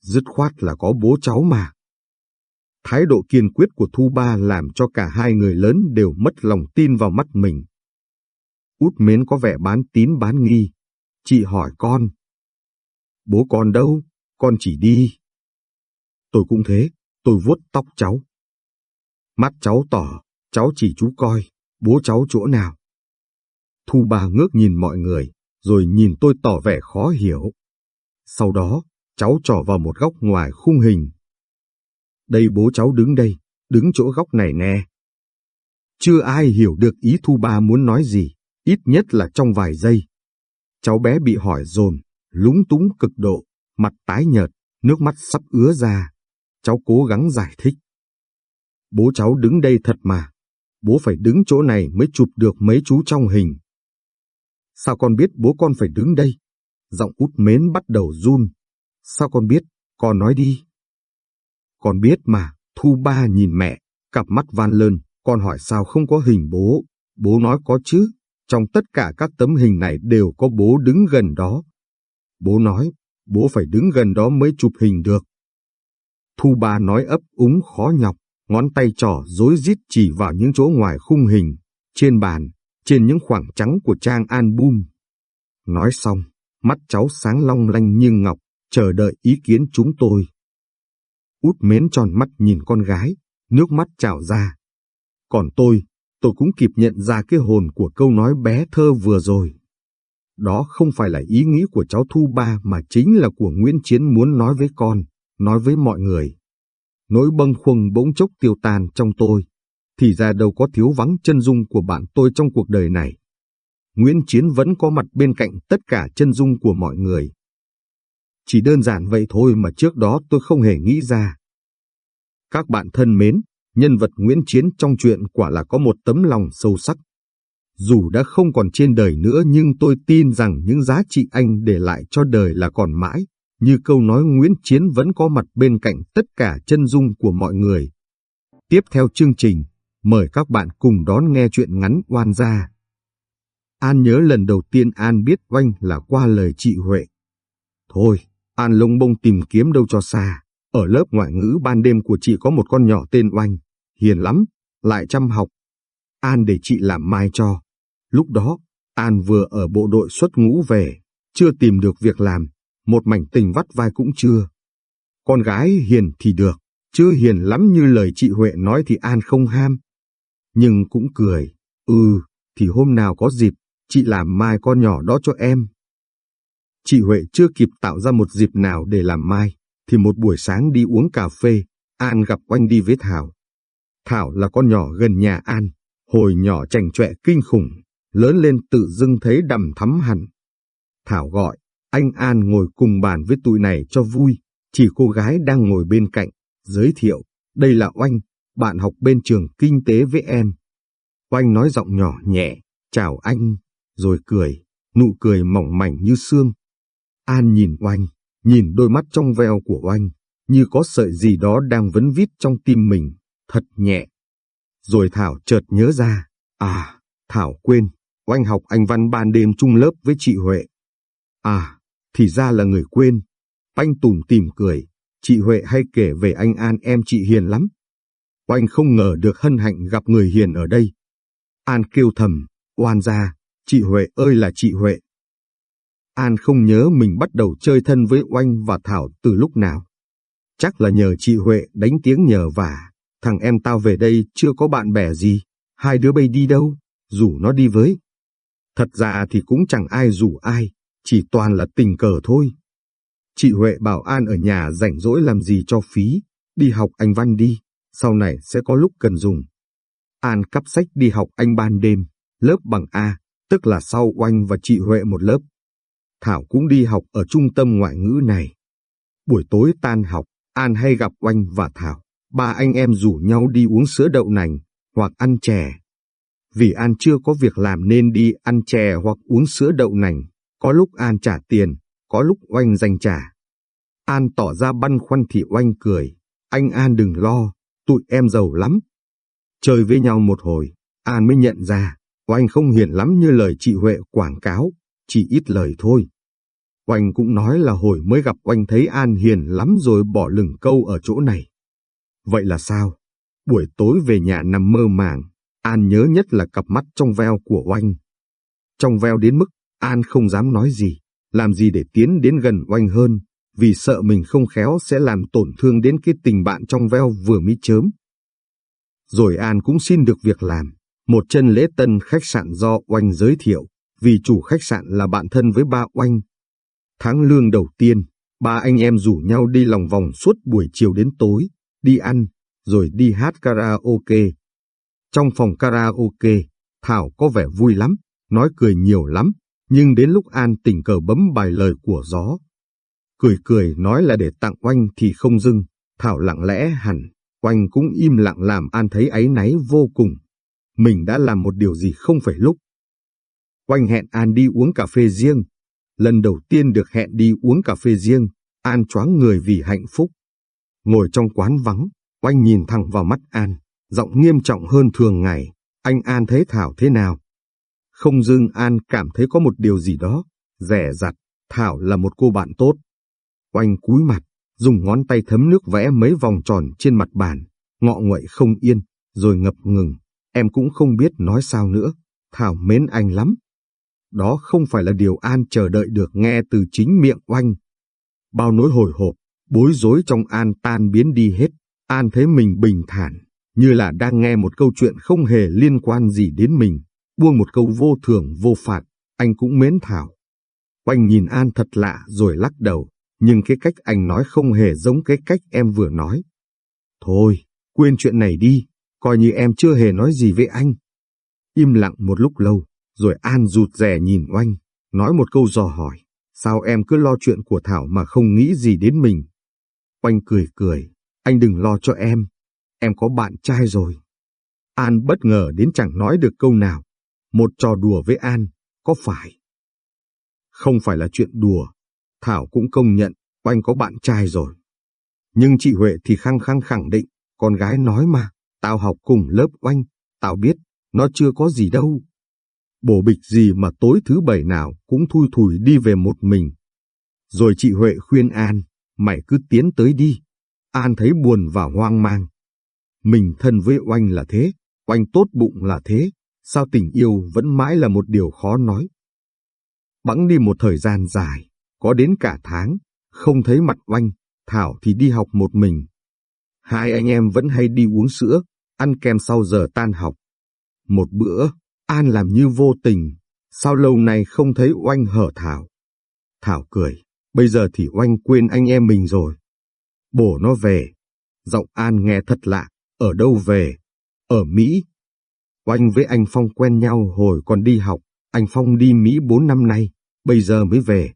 dứt khoát là có bố cháu mà. Thái độ kiên quyết của Thu Ba làm cho cả hai người lớn đều mất lòng tin vào mắt mình. Út mến có vẻ bán tín bán nghi. Chị hỏi con. Bố con đâu? Con chỉ đi, Tôi cũng thế, tôi vuốt tóc cháu. Mắt cháu tỏ, cháu chỉ chú coi, bố cháu chỗ nào. Thu Ba ngước nhìn mọi người, rồi nhìn tôi tỏ vẻ khó hiểu. Sau đó, cháu trỏ vào một góc ngoài khung hình. Đây bố cháu đứng đây, đứng chỗ góc này nè. Chưa ai hiểu được ý Thu Ba muốn nói gì, ít nhất là trong vài giây. Cháu bé bị hỏi dồn, lúng túng cực độ, mặt tái nhợt, nước mắt sắp ứa ra. Cháu cố gắng giải thích. Bố cháu đứng đây thật mà. Bố phải đứng chỗ này mới chụp được mấy chú trong hình. Sao con biết bố con phải đứng đây? Giọng út mến bắt đầu run. Sao con biết? Con nói đi. Con biết mà, Thu Ba nhìn mẹ, cặp mắt van lơn, con hỏi sao không có hình bố. Bố nói có chứ, trong tất cả các tấm hình này đều có bố đứng gần đó. Bố nói, bố phải đứng gần đó mới chụp hình được. Thu Ba nói ấp úng khó nhọc, ngón tay trỏ dối rít chỉ vào những chỗ ngoài khung hình, trên bàn, trên những khoảng trắng của trang album. Nói xong, mắt cháu sáng long lanh như ngọc, chờ đợi ý kiến chúng tôi. Út mến tròn mắt nhìn con gái, nước mắt trào ra. Còn tôi, tôi cũng kịp nhận ra cái hồn của câu nói bé thơ vừa rồi. Đó không phải là ý nghĩ của cháu Thu Ba mà chính là của Nguyễn Chiến muốn nói với con, nói với mọi người. Nỗi bâng khuâng bỗng chốc tiêu tan trong tôi, thì ra đâu có thiếu vắng chân dung của bạn tôi trong cuộc đời này. Nguyễn Chiến vẫn có mặt bên cạnh tất cả chân dung của mọi người. Chỉ đơn giản vậy thôi mà trước đó tôi không hề nghĩ ra. Các bạn thân mến, nhân vật Nguyễn Chiến trong chuyện quả là có một tấm lòng sâu sắc. Dù đã không còn trên đời nữa nhưng tôi tin rằng những giá trị anh để lại cho đời là còn mãi, như câu nói Nguyễn Chiến vẫn có mặt bên cạnh tất cả chân dung của mọi người. Tiếp theo chương trình, mời các bạn cùng đón nghe chuyện ngắn oan gia. An nhớ lần đầu tiên An biết oanh là qua lời chị Huệ. Thôi, An lông bông tìm kiếm đâu cho xa. Ở lớp ngoại ngữ ban đêm của chị có một con nhỏ tên oanh, hiền lắm, lại chăm học. An để chị làm mai cho. Lúc đó, An vừa ở bộ đội xuất ngũ về, chưa tìm được việc làm, một mảnh tình vắt vai cũng chưa. Con gái hiền thì được, chưa hiền lắm như lời chị Huệ nói thì An không ham. Nhưng cũng cười, ừ, thì hôm nào có dịp, chị làm mai con nhỏ đó cho em. Chị Huệ chưa kịp tạo ra một dịp nào để làm mai, thì một buổi sáng đi uống cà phê, An gặp Oanh đi với Thảo. Thảo là con nhỏ gần nhà An, hồi nhỏ chành chọe kinh khủng, lớn lên tự dưng thấy đầm thắm hẳn. Thảo gọi, anh An ngồi cùng bàn với tụi này cho vui, chỉ cô gái đang ngồi bên cạnh, giới thiệu, đây là Oanh, bạn học bên trường kinh tế với em. Oanh nói giọng nhỏ nhẹ, chào anh, rồi cười, nụ cười mỏng mảnh như xương. An nhìn Oanh, nhìn đôi mắt trong veo của Oanh, như có sợi gì đó đang vấn vít trong tim mình, thật nhẹ. Rồi Thảo chợt nhớ ra, à, Thảo quên, Oanh học anh văn ban đêm chung lớp với chị Huệ. À, thì ra là người quên. Oanh tủm tìm cười, chị Huệ hay kể về anh An em chị hiền lắm. Oanh không ngờ được hân hạnh gặp người hiền ở đây. An kêu thầm, oan ra, chị Huệ ơi là chị Huệ. An không nhớ mình bắt đầu chơi thân với Oanh và Thảo từ lúc nào. Chắc là nhờ chị Huệ đánh tiếng nhờ vả, thằng em tao về đây chưa có bạn bè gì, hai đứa bay đi đâu, rủ nó đi với. Thật ra thì cũng chẳng ai rủ ai, chỉ toàn là tình cờ thôi. Chị Huệ bảo An ở nhà rảnh rỗi làm gì cho phí, đi học anh Văn đi, sau này sẽ có lúc cần dùng. An cắp sách đi học anh ban đêm, lớp bằng A, tức là sau Oanh và chị Huệ một lớp. Thảo cũng đi học ở trung tâm ngoại ngữ này. Buổi tối tan học, An hay gặp Oanh và Thảo, ba anh em rủ nhau đi uống sữa đậu nành, hoặc ăn chè. Vì An chưa có việc làm nên đi ăn chè hoặc uống sữa đậu nành, có lúc An trả tiền, có lúc Oanh dành trả. An tỏ ra băn khoăn thì Oanh cười, anh An đừng lo, tụi em giàu lắm. Chơi với nhau một hồi, An mới nhận ra, Oanh không hiền lắm như lời chị Huệ quảng cáo, chỉ ít lời thôi. Oanh cũng nói là hồi mới gặp Oanh thấy An hiền lắm rồi bỏ lửng câu ở chỗ này. Vậy là sao? Buổi tối về nhà nằm mơ màng, An nhớ nhất là cặp mắt trong veo của Oanh. Trong veo đến mức An không dám nói gì, làm gì để tiến đến gần Oanh hơn, vì sợ mình không khéo sẽ làm tổn thương đến cái tình bạn trong veo vừa mới chớm. Rồi An cũng xin được việc làm, một chân lễ tân khách sạn do Oanh giới thiệu, vì chủ khách sạn là bạn thân với ba Oanh. Tháng lương đầu tiên, ba anh em rủ nhau đi lòng vòng suốt buổi chiều đến tối, đi ăn, rồi đi hát karaoke. Trong phòng karaoke, Thảo có vẻ vui lắm, nói cười nhiều lắm, nhưng đến lúc An tình cờ bấm bài lời của gió. Cười cười nói là để tặng oanh thì không dưng, Thảo lặng lẽ hẳn, oanh cũng im lặng làm An thấy áy náy vô cùng. Mình đã làm một điều gì không phải lúc. Oanh hẹn An đi uống cà phê riêng. Lần đầu tiên được hẹn đi uống cà phê riêng, An choáng người vì hạnh phúc. Ngồi trong quán vắng, Oanh nhìn thẳng vào mắt An, giọng nghiêm trọng hơn thường ngày. Anh An thấy Thảo thế nào? Không dưng An cảm thấy có một điều gì đó, rẻ rặt, Thảo là một cô bạn tốt. Oanh cúi mặt, dùng ngón tay thấm nước vẽ mấy vòng tròn trên mặt bàn, ngọ nguậy không yên, rồi ngập ngừng. Em cũng không biết nói sao nữa, Thảo mến anh lắm. Đó không phải là điều An chờ đợi được nghe từ chính miệng Oanh. Bao nỗi hồi hộp, bối rối trong An tan biến đi hết, An thấy mình bình thản, như là đang nghe một câu chuyện không hề liên quan gì đến mình, buông một câu vô thường vô phạt, anh cũng mến Thảo. Oanh nhìn An thật lạ rồi lắc đầu, nhưng cái cách anh nói không hề giống cái cách em vừa nói. Thôi, quên chuyện này đi, coi như em chưa hề nói gì với anh. Im lặng một lúc lâu, rồi An rụt rè nhìn Oanh, nói một câu dò hỏi, sao em cứ lo chuyện của Thảo mà không nghĩ gì đến mình. Oanh cười cười, anh đừng lo cho em, em có bạn trai rồi. An bất ngờ đến chẳng nói được câu nào. Một trò đùa với An, có phải? Không phải là chuyện đùa. Thảo cũng công nhận, Oanh có bạn trai rồi. Nhưng chị Huệ thì khăng khăng khẳng định, con gái nói mà, tao học cùng lớp Oanh, tao biết, nó chưa có gì đâu. Bổ bịch gì mà tối thứ bảy nào cũng thui thủi đi về một mình. Rồi chị Huệ khuyên An, mày cứ tiến tới đi. An thấy buồn và hoang mang. Mình thân với oanh là thế, oanh tốt bụng là thế, sao tình yêu vẫn mãi là một điều khó nói. Bẵng đi một thời gian dài, có đến cả tháng, không thấy mặt oanh, Thảo thì đi học một mình. Hai anh em vẫn hay đi uống sữa, ăn kem sau giờ tan học. Một bữa, An làm như vô tình, sao lâu nay không thấy oanh hở Thảo. Thảo cười, bây giờ thì oanh quên anh em mình rồi. Bổ nó về. Giọng An nghe thật lạ, ở đâu về? Ở Mỹ. Oanh với anh Phong quen nhau hồi còn đi học, anh Phong đi Mỹ 4 năm nay, bây giờ mới về.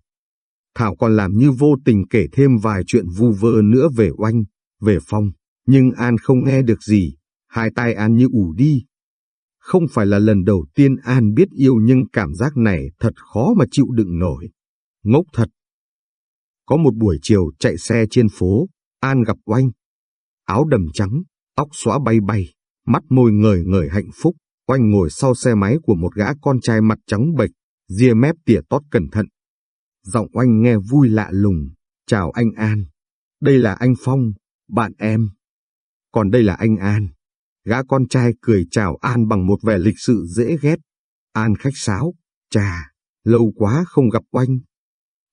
Thảo còn làm như vô tình kể thêm vài chuyện vu vơ nữa về Oanh, về Phong, nhưng An không nghe được gì, hai tay An như ủ đi. Không phải là lần đầu tiên An biết yêu nhưng cảm giác này thật khó mà chịu đựng nổi. Ngốc thật. Có một buổi chiều chạy xe trên phố, An gặp Oanh. Áo đầm trắng, tóc xóa bay bay, mắt môi ngời ngời hạnh phúc, Oanh ngồi sau xe máy của một gã con trai mặt trắng bệch, ria mép tỉa tót cẩn thận. Giọng Oanh nghe vui lạ lùng, chào anh An. Đây là anh Phong, bạn em. Còn đây là anh An. Gã con trai cười chào An bằng một vẻ lịch sự dễ ghét. An khách sáo, chà, lâu quá không gặp Oanh.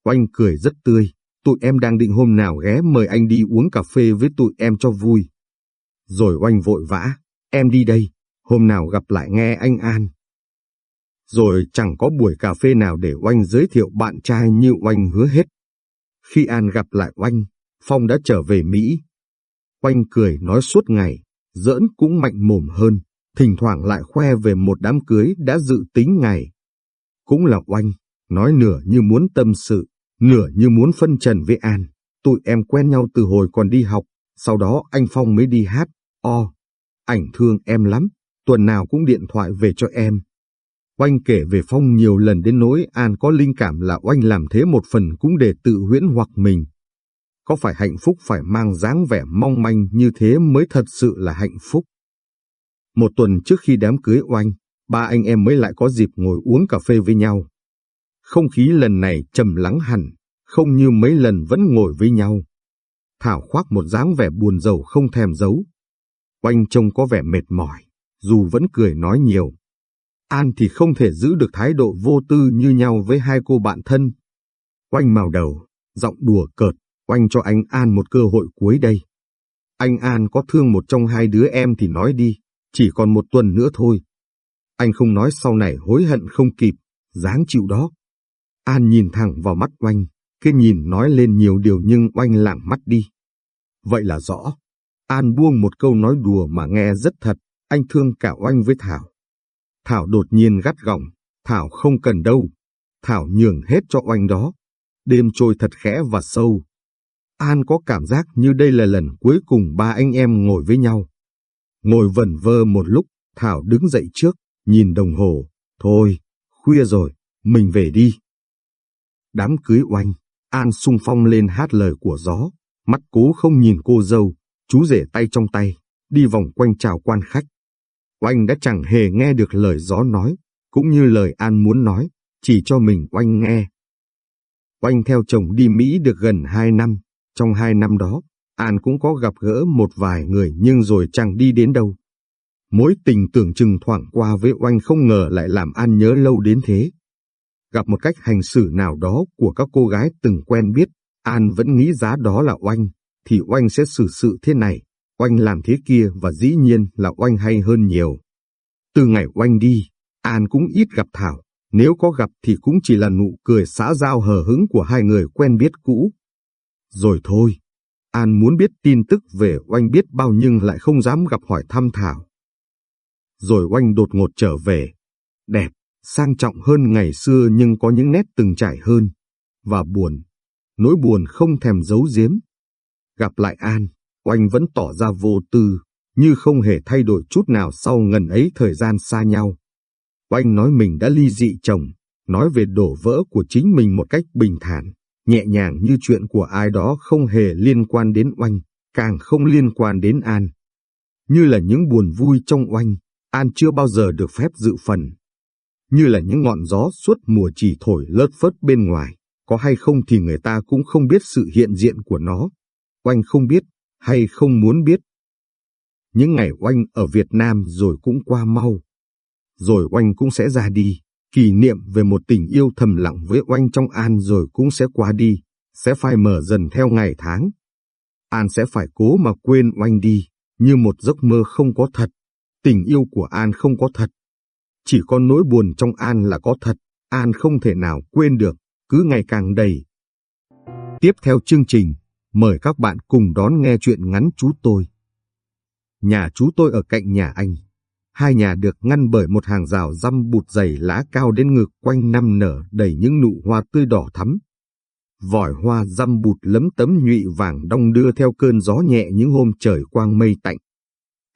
Oanh cười rất tươi, tụi em đang định hôm nào ghé mời anh đi uống cà phê với tụi em cho vui. Rồi oanh vội vã, em đi đây, hôm nào gặp lại nghe anh An. Rồi chẳng có buổi cà phê nào để oanh giới thiệu bạn trai như oanh hứa hết. Khi An gặp lại oanh, Phong đã trở về Mỹ. Oanh cười nói suốt ngày, giỡn cũng mạnh mồm hơn, thỉnh thoảng lại khoe về một đám cưới đã dự tính ngày. Cũng là oanh, nói nửa như muốn tâm sự, nửa như muốn phân trần với An. Tụi em quen nhau từ hồi còn đi học, sau đó anh Phong mới đi hát. O, ảnh thương em lắm, tuần nào cũng điện thoại về cho em. Oanh kể về Phong nhiều lần đến nỗi An có linh cảm là Oanh làm thế một phần cũng để tự huyễn hoặc mình. Có phải hạnh phúc phải mang dáng vẻ mong manh như thế mới thật sự là hạnh phúc? Một tuần trước khi đám cưới Oanh, ba anh em mới lại có dịp ngồi uống cà phê với nhau. Không khí lần này trầm lắng hẳn, không như mấy lần vẫn ngồi với nhau. Thảo khoác một dáng vẻ buồn rầu không thèm giấu. Oanh trông có vẻ mệt mỏi, dù vẫn cười nói nhiều. An thì không thể giữ được thái độ vô tư như nhau với hai cô bạn thân. Oanh màu đầu, giọng đùa cợt, Oanh cho anh An một cơ hội cuối đây. Anh An có thương một trong hai đứa em thì nói đi, chỉ còn một tuần nữa thôi. Anh không nói sau này hối hận không kịp, dáng chịu đó. An nhìn thẳng vào mắt Oanh, cái nhìn nói lên nhiều điều nhưng Oanh lảng mắt đi. Vậy là rõ. An buông một câu nói đùa mà nghe rất thật, anh thương cả Oanh với Thảo. Thảo đột nhiên gắt gỏng, Thảo không cần đâu. Thảo nhường hết cho Oanh đó. Đêm trôi thật khẽ và sâu. An có cảm giác như đây là lần cuối cùng ba anh em ngồi với nhau. Ngồi vẩn vơ một lúc, Thảo đứng dậy trước, nhìn đồng hồ. Thôi, khuya rồi, mình về đi. Đám cưới oanh, An sung phong lên hát lời của gió, mắt cố không nhìn cô dâu, chú rể tay trong tay, đi vòng quanh chào quan khách. Oanh đã chẳng hề nghe được lời gió nói, cũng như lời An muốn nói, chỉ cho mình Oanh nghe. Oanh theo chồng đi Mỹ được gần hai năm, trong hai năm đó, An cũng có gặp gỡ một vài người nhưng rồi chẳng đi đến đâu. Mối tình tưởng chừng thoảng qua với Oanh không ngờ lại làm An nhớ lâu đến thế. Gặp một cách hành xử nào đó của các cô gái từng quen biết, An vẫn nghĩ giá đó là Oanh, thì Oanh sẽ xử sự thế này, Oanh làm thế kia và dĩ nhiên là Oanh hay hơn nhiều. Từ ngày Oanh đi, An cũng ít gặp Thảo, nếu có gặp thì cũng chỉ là nụ cười xã giao hờ hững của hai người quen biết cũ. Rồi thôi, An muốn biết tin tức về Oanh biết bao nhưng lại không dám gặp hỏi thăm Thảo. Rồi Oanh đột ngột trở về, đẹp, sang trọng hơn ngày xưa nhưng có những nét từng trải hơn, và buồn, nỗi buồn không thèm giấu giếm. Gặp lại An, Oanh vẫn tỏ ra vô tư, như không hề thay đổi chút nào sau ngần ấy thời gian xa nhau. Oanh nói mình đã ly dị chồng, nói về đổ vỡ của chính mình một cách bình thản, nhẹ nhàng như chuyện của ai đó không hề liên quan đến Oanh, càng không liên quan đến An. Như là những buồn vui trong Oanh, An chưa bao giờ được phép dự phần. Như là những ngọn gió suốt mùa chỉ thổi lất phất bên ngoài, có hay không thì người ta cũng không biết sự hiện diện của nó. Oanh không biết, hay không muốn biết. Những ngày Oanh ở Việt Nam rồi cũng qua mau. Rồi Oanh cũng sẽ ra đi, kỷ niệm về một tình yêu thầm lặng với Oanh trong An rồi cũng sẽ qua đi, sẽ phai mở dần theo ngày tháng. An sẽ phải cố mà quên Oanh đi, như một giấc mơ không có thật. Tình yêu của An không có thật. Chỉ có nỗi buồn trong An là có thật, An không thể nào quên được, cứ ngày càng đầy. Tiếp theo chương trình, mời các bạn cùng đón nghe chuyện ngắn chú tôi. Nhà chú tôi ở cạnh nhà anh. Hai nhà được ngăn bởi một hàng rào răm bụt dày lá cao đến ngực quanh năm nở đầy những nụ hoa tươi đỏ thắm. Vòi hoa răm bụt lấm tấm nhụy vàng đong đưa theo cơn gió nhẹ những hôm trời quang mây tạnh.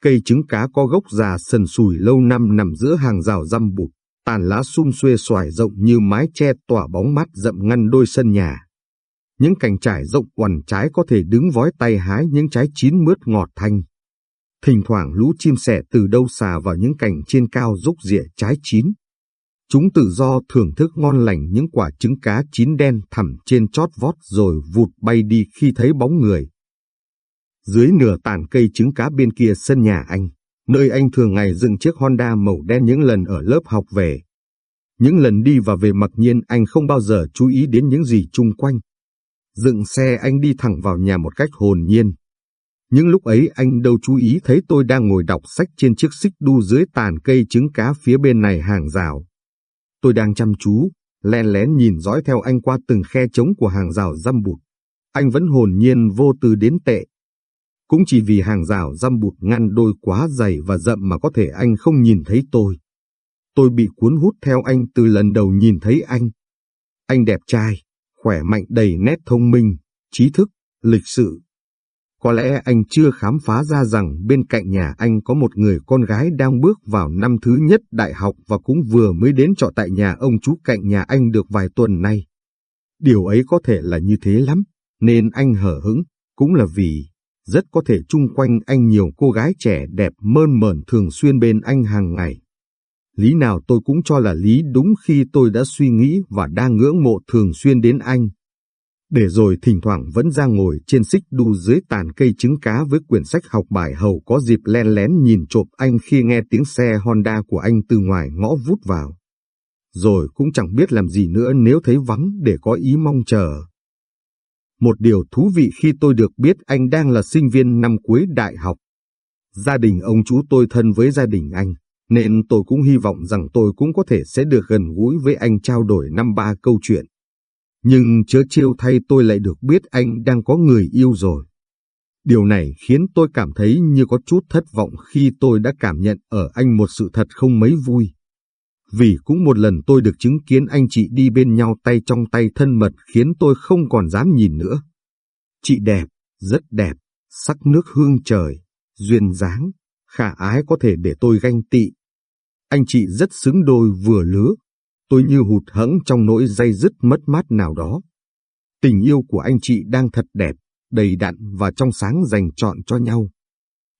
Cây trứng cá có gốc già sần sùi lâu năm nằm giữa hàng rào răm bụt, tàn lá sum xuê xoài rộng như mái che tỏa bóng mát rậm ngăn đôi sân nhà. Những cành trải rộng quằn trái có thể đứng vói tay hái những trái chín mướt ngọt thanh. Thỉnh thoảng lũ chim sẻ từ đâu xà vào những cành trên cao rúc rỉa trái chín. Chúng tự do thưởng thức ngon lành những quả trứng cá chín đen thẳm trên chót vót rồi vụt bay đi khi thấy bóng người. Dưới nửa tàn cây trứng cá bên kia sân nhà anh, nơi anh thường ngày dừng chiếc Honda màu đen những lần ở lớp học về. Những lần đi và về mặc nhiên anh không bao giờ chú ý đến những gì chung quanh. Dựng xe anh đi thẳng vào nhà một cách hồn nhiên. Những lúc ấy anh đâu chú ý thấy tôi đang ngồi đọc sách trên chiếc xích đu dưới tàn cây trứng cá phía bên này hàng rào. Tôi đang chăm chú, len lén nhìn dõi theo anh qua từng khe trống của hàng rào răm bụt. Anh vẫn hồn nhiên vô tư đến tệ. Cũng chỉ vì hàng rào răm bụt ngăn đôi quá dày và rậm mà có thể anh không nhìn thấy tôi. Tôi bị cuốn hút theo anh từ lần đầu nhìn thấy anh. Anh đẹp trai, khỏe mạnh đầy nét thông minh, trí thức, lịch sự. Có lẽ anh chưa khám phá ra rằng bên cạnh nhà anh có một người con gái đang bước vào năm thứ nhất đại học và cũng vừa mới đến trọ tại nhà ông chú cạnh nhà anh được vài tuần nay. Điều ấy có thể là như thế lắm, nên anh hở hững, cũng là vì rất có thể chung quanh anh nhiều cô gái trẻ đẹp mơn mởn thường xuyên bên anh hàng ngày. Lý nào tôi cũng cho là lý đúng khi tôi đã suy nghĩ và đang ngưỡng mộ thường xuyên đến anh. Để rồi thỉnh thoảng vẫn ra ngồi trên xích đu dưới tàn cây trứng cá với quyển sách học bài hầu có dịp len lén nhìn chộp anh khi nghe tiếng xe Honda của anh từ ngoài ngõ vút vào. Rồi cũng chẳng biết làm gì nữa nếu thấy vắng để có ý mong chờ. Một điều thú vị khi tôi được biết anh đang là sinh viên năm cuối đại học. Gia đình ông chú tôi thân với gia đình anh, nên tôi cũng hy vọng rằng tôi cũng có thể sẽ được gần gũi với anh trao đổi năm ba câu chuyện. Nhưng chớ chiêu thay tôi lại được biết anh đang có người yêu rồi. Điều này khiến tôi cảm thấy như có chút thất vọng khi tôi đã cảm nhận ở anh một sự thật không mấy vui. Vì cũng một lần tôi được chứng kiến anh chị đi bên nhau tay trong tay thân mật khiến tôi không còn dám nhìn nữa. Chị đẹp, rất đẹp, sắc nước hương trời, duyên dáng, khả ái có thể để tôi ganh tị. Anh chị rất xứng đôi vừa lứa, tôi như hụt hẫng trong nỗi dây dứt mất mát nào đó. Tình yêu của anh chị đang thật đẹp, đầy đặn và trong sáng dành chọn cho nhau.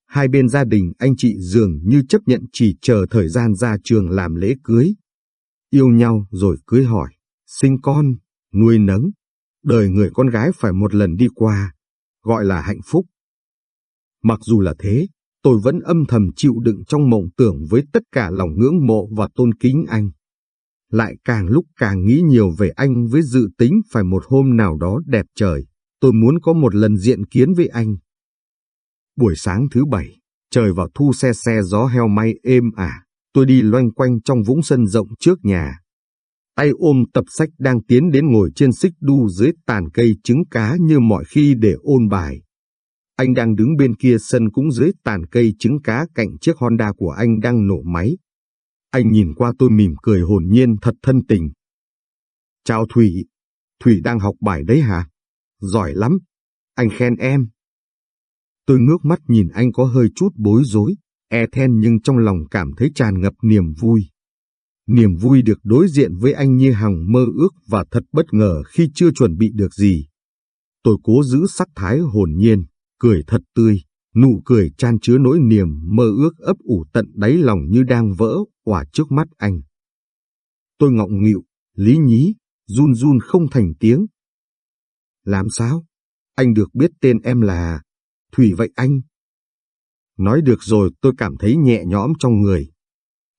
Hai bên gia đình anh chị dường như chấp nhận chỉ chờ thời gian ra trường làm lễ cưới. Yêu nhau rồi cưới hỏi, sinh con, nuôi nấng. Đời người con gái phải một lần đi qua, gọi là hạnh phúc. Mặc dù là thế, tôi vẫn âm thầm chịu đựng trong mộng tưởng với tất cả lòng ngưỡng mộ và tôn kính anh. Lại càng lúc càng nghĩ nhiều về anh với dự tính phải một hôm nào đó đẹp trời, tôi muốn có một lần diện kiến với anh. Buổi sáng thứ bảy, trời vào thu xe xe gió heo may êm ả, tôi đi loanh quanh trong vũng sân rộng trước nhà. Tay ôm tập sách đang tiến đến ngồi trên xích đu dưới tàn cây trứng cá như mọi khi để ôn bài. Anh đang đứng bên kia sân cũng dưới tàn cây trứng cá cạnh chiếc Honda của anh đang nổ máy. Anh nhìn qua tôi mỉm cười hồn nhiên thật thân tình. Chào Thủy, Thủy đang học bài đấy hả? Giỏi lắm, anh khen em. Tôi ngước mắt nhìn anh có hơi chút bối rối, e then nhưng trong lòng cảm thấy tràn ngập niềm vui. Niềm vui được đối diện với anh như hằng mơ ước và thật bất ngờ khi chưa chuẩn bị được gì. Tôi cố giữ sắc thái hồn nhiên, cười thật tươi, nụ cười chan chứa nỗi niềm mơ ước ấp ủ tận đáy lòng như đang vỡ quả trước mắt anh. Tôi ngọng nghịu, lý nhí, run run không thành tiếng. Làm sao? Anh được biết tên em là... Thủy vậy anh? Nói được rồi tôi cảm thấy nhẹ nhõm trong người.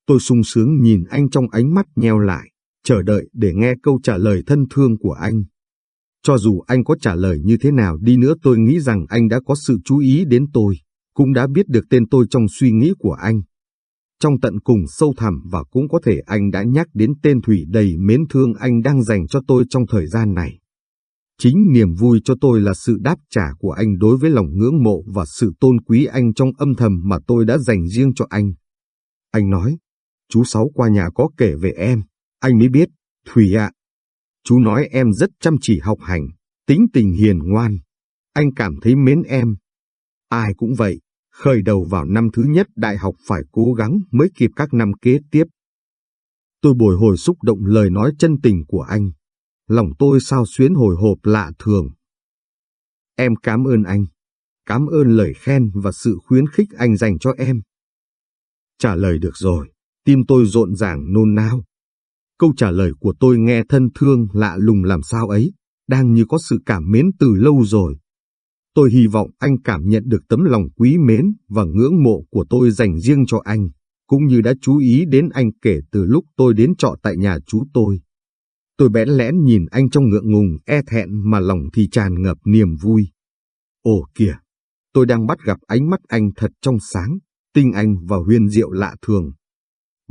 Tôi sung sướng nhìn anh trong ánh mắt nheo lại, chờ đợi để nghe câu trả lời thân thương của anh. Cho dù anh có trả lời như thế nào đi nữa tôi nghĩ rằng anh đã có sự chú ý đến tôi, cũng đã biết được tên tôi trong suy nghĩ của anh. Trong tận cùng sâu thẳm và cũng có thể anh đã nhắc đến tên Thủy đầy mến thương anh đang dành cho tôi trong thời gian này. Chính niềm vui cho tôi là sự đáp trả của anh đối với lòng ngưỡng mộ và sự tôn quý anh trong âm thầm mà tôi đã dành riêng cho anh. Anh nói, chú Sáu qua nhà có kể về em, anh mới biết, Thủy ạ chú nói em rất chăm chỉ học hành, tính tình hiền ngoan. Anh cảm thấy mến em. Ai cũng vậy, khởi đầu vào năm thứ nhất đại học phải cố gắng mới kịp các năm kế tiếp. Tôi bồi hồi xúc động lời nói chân tình của anh lòng tôi sao xuyến hồi hộp lạ thường. Em cảm ơn anh, cảm ơn lời khen và sự khuyến khích anh dành cho em. Trả lời được rồi, tim tôi rộn ràng nôn nao. Câu trả lời của tôi nghe thân thương lạ lùng làm sao ấy, đang như có sự cảm mến từ lâu rồi. Tôi hy vọng anh cảm nhận được tấm lòng quý mến và ngưỡng mộ của tôi dành riêng cho anh, cũng như đã chú ý đến anh kể từ lúc tôi đến trọ tại nhà chú tôi. Tôi bẽn lẽn nhìn anh trong ngượng ngùng, e thẹn mà lòng thì tràn ngập niềm vui. Ồ kìa, tôi đang bắt gặp ánh mắt anh thật trong sáng, tinh anh và huyền diệu lạ thường.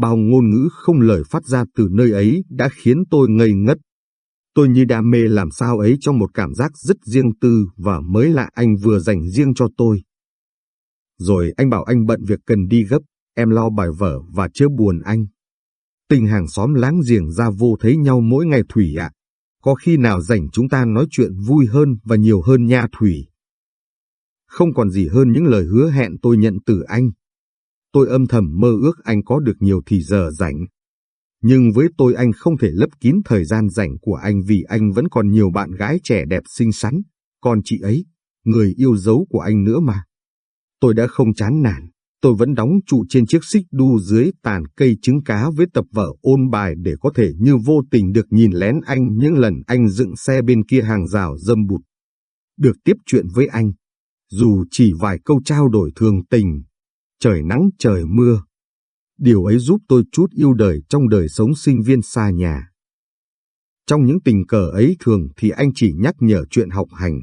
Bao ngôn ngữ không lời phát ra từ nơi ấy đã khiến tôi ngây ngất. Tôi như đam mê làm sao ấy trong một cảm giác rất riêng tư và mới lạ anh vừa dành riêng cho tôi. Rồi anh bảo anh bận việc cần đi gấp, em lo bài vở và chớ buồn anh. Tình hàng xóm láng giềng ra vô thấy nhau mỗi ngày Thủy ạ. Có khi nào rảnh chúng ta nói chuyện vui hơn và nhiều hơn nha Thủy. Không còn gì hơn những lời hứa hẹn tôi nhận từ anh. Tôi âm thầm mơ ước anh có được nhiều thì giờ rảnh. Nhưng với tôi anh không thể lấp kín thời gian rảnh của anh vì anh vẫn còn nhiều bạn gái trẻ đẹp xinh xắn, còn chị ấy, người yêu dấu của anh nữa mà. Tôi đã không chán nản, tôi vẫn đóng trụ trên chiếc xích đu dưới tàn cây trứng cá với tập vở ôn bài để có thể như vô tình được nhìn lén anh những lần anh dựng xe bên kia hàng rào dâm bụt. Được tiếp chuyện với anh, dù chỉ vài câu trao đổi thường tình, trời nắng trời mưa. Điều ấy giúp tôi chút yêu đời trong đời sống sinh viên xa nhà. Trong những tình cờ ấy thường thì anh chỉ nhắc nhở chuyện học hành,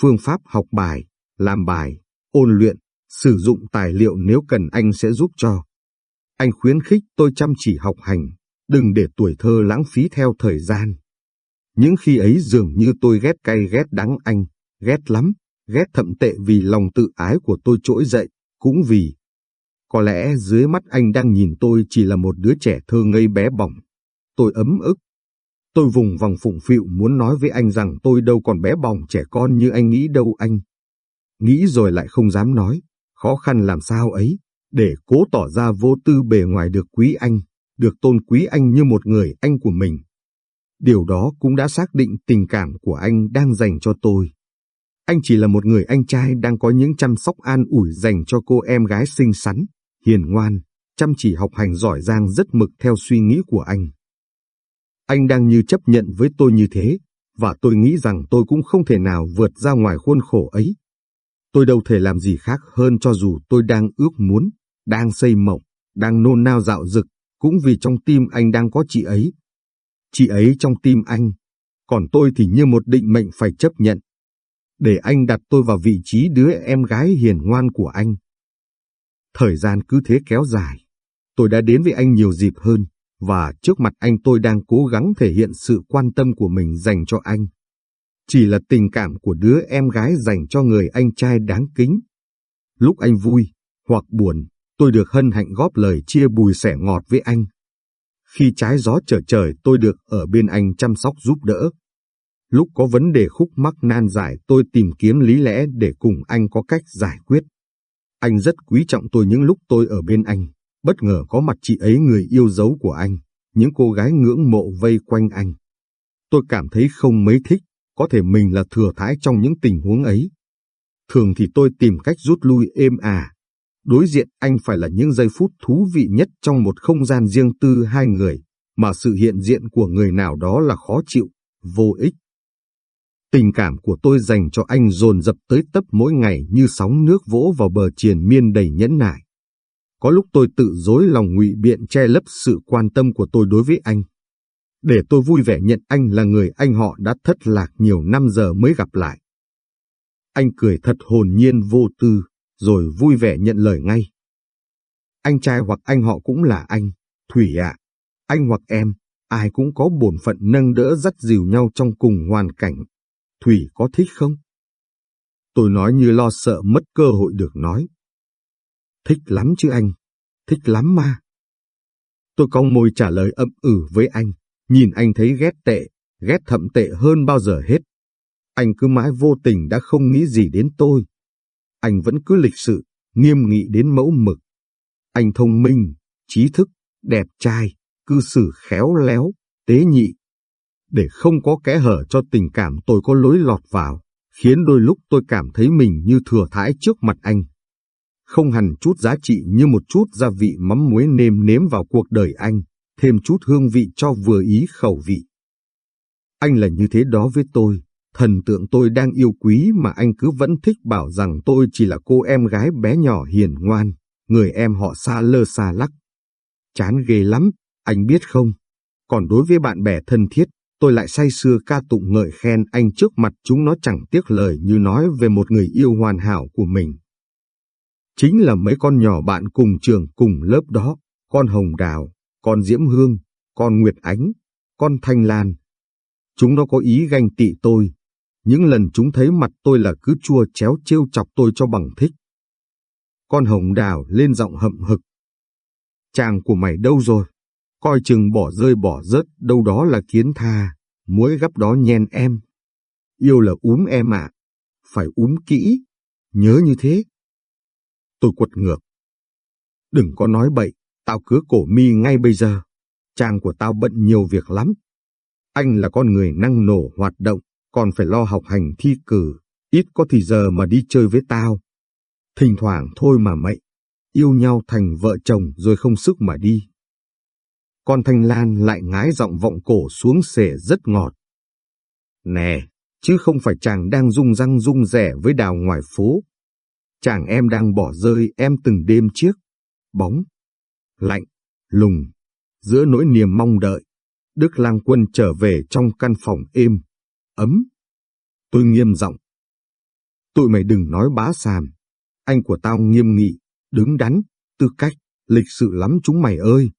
phương pháp học bài, làm bài, ôn luyện, sử dụng tài liệu nếu cần anh sẽ giúp cho. Anh khuyến khích tôi chăm chỉ học hành, đừng để tuổi thơ lãng phí theo thời gian. Những khi ấy dường như tôi ghét cay ghét đắng anh, ghét lắm, ghét thậm tệ vì lòng tự ái của tôi trỗi dậy, cũng vì có lẽ dưới mắt anh đang nhìn tôi chỉ là một đứa trẻ thơ ngây bé bỏng. Tôi ấm ức. Tôi vùng vòng phụng phịu muốn nói với anh rằng tôi đâu còn bé bỏng trẻ con như anh nghĩ đâu anh. Nghĩ rồi lại không dám nói, khó khăn làm sao ấy, để cố tỏ ra vô tư bề ngoài được quý anh, được tôn quý anh như một người anh của mình. Điều đó cũng đã xác định tình cảm của anh đang dành cho tôi. Anh chỉ là một người anh trai đang có những chăm sóc an ủi dành cho cô em gái xinh xắn, hiền ngoan, chăm chỉ học hành giỏi giang rất mực theo suy nghĩ của anh. Anh đang như chấp nhận với tôi như thế, và tôi nghĩ rằng tôi cũng không thể nào vượt ra ngoài khuôn khổ ấy. Tôi đâu thể làm gì khác hơn cho dù tôi đang ước muốn, đang xây mộng, đang nôn nao dạo dực, cũng vì trong tim anh đang có chị ấy. Chị ấy trong tim anh, còn tôi thì như một định mệnh phải chấp nhận. Để anh đặt tôi vào vị trí đứa em gái hiền ngoan của anh. Thời gian cứ thế kéo dài. Tôi đã đến với anh nhiều dịp hơn, và trước mặt anh tôi đang cố gắng thể hiện sự quan tâm của mình dành cho anh. Chỉ là tình cảm của đứa em gái dành cho người anh trai đáng kính. Lúc anh vui, hoặc buồn, tôi được hân hạnh góp lời chia bùi sẻ ngọt với anh. Khi trái gió trở trời tôi được ở bên anh chăm sóc giúp đỡ. Lúc có vấn đề khúc mắc nan giải tôi tìm kiếm lý lẽ để cùng anh có cách giải quyết. Anh rất quý trọng tôi những lúc tôi ở bên anh, bất ngờ có mặt chị ấy người yêu dấu của anh, những cô gái ngưỡng mộ vây quanh anh. Tôi cảm thấy không mấy thích, có thể mình là thừa thãi trong những tình huống ấy. Thường thì tôi tìm cách rút lui êm à. Đối diện anh phải là những giây phút thú vị nhất trong một không gian riêng tư hai người, mà sự hiện diện của người nào đó là khó chịu, vô ích. Tình cảm của tôi dành cho anh dồn dập tới tấp mỗi ngày như sóng nước vỗ vào bờ triền miên đầy nhẫn nại. Có lúc tôi tự dối lòng ngụy biện che lấp sự quan tâm của tôi đối với anh. Để tôi vui vẻ nhận anh là người anh họ đã thất lạc nhiều năm giờ mới gặp lại. Anh cười thật hồn nhiên vô tư, rồi vui vẻ nhận lời ngay. Anh trai hoặc anh họ cũng là anh, Thủy ạ. Anh hoặc em, ai cũng có bổn phận nâng đỡ dắt dìu nhau trong cùng hoàn cảnh. Thủy có thích không? Tôi nói như lo sợ mất cơ hội được nói. Thích lắm chứ anh, thích lắm mà. Tôi cong môi trả lời ậm ừ với anh, nhìn anh thấy ghét tệ, ghét thậm tệ hơn bao giờ hết. Anh cứ mãi vô tình đã không nghĩ gì đến tôi. Anh vẫn cứ lịch sự, nghiêm nghị đến mẫu mực. Anh thông minh, trí thức, đẹp trai, cư xử khéo léo, tế nhị, để không có kẽ hở cho tình cảm tôi có lối lọt vào, khiến đôi lúc tôi cảm thấy mình như thừa thãi trước mặt anh. Không hẳn chút giá trị như một chút gia vị mắm muối nêm nếm vào cuộc đời anh, thêm chút hương vị cho vừa ý khẩu vị. Anh là như thế đó với tôi, thần tượng tôi đang yêu quý mà anh cứ vẫn thích bảo rằng tôi chỉ là cô em gái bé nhỏ hiền ngoan, người em họ xa lơ xa lắc. Chán ghê lắm, anh biết không? Còn đối với bạn bè thân thiết, tôi lại say sưa ca tụng ngợi khen anh trước mặt chúng nó chẳng tiếc lời như nói về một người yêu hoàn hảo của mình. Chính là mấy con nhỏ bạn cùng trường cùng lớp đó, con Hồng Đào, con Diễm Hương, con Nguyệt Ánh, con Thanh Lan. Chúng nó có ý ganh tị tôi, những lần chúng thấy mặt tôi là cứ chua chéo trêu chọc tôi cho bằng thích. Con Hồng Đào lên giọng hậm hực. Chàng của mày đâu rồi? Coi chừng bỏ rơi bỏ rớt đâu đó là kiến tha, muối gấp đó nhen em. Yêu là úm em ạ, phải úm kỹ, nhớ như thế. Tôi quật ngược. Đừng có nói bậy, tao cứa cổ mi ngay bây giờ. Trang của tao bận nhiều việc lắm. Anh là con người năng nổ hoạt động, còn phải lo học hành thi cử, ít có thì giờ mà đi chơi với tao. Thỉnh thoảng thôi mà mậy, yêu nhau thành vợ chồng rồi không sức mà đi con Thanh Lan lại ngái giọng vọng cổ xuống xể rất ngọt. Nè, chứ không phải chàng đang rung răng rung rẻ với đào ngoài phố. Chàng em đang bỏ rơi em từng đêm chiếc, bóng, lạnh, lùng, giữa nỗi niềm mong đợi, Đức Lang Quân trở về trong căn phòng êm, ấm. Tôi nghiêm giọng. Tụi mày đừng nói bá sàm. Anh của tao nghiêm nghị, đứng đắn, tư cách, lịch sự lắm chúng mày ơi.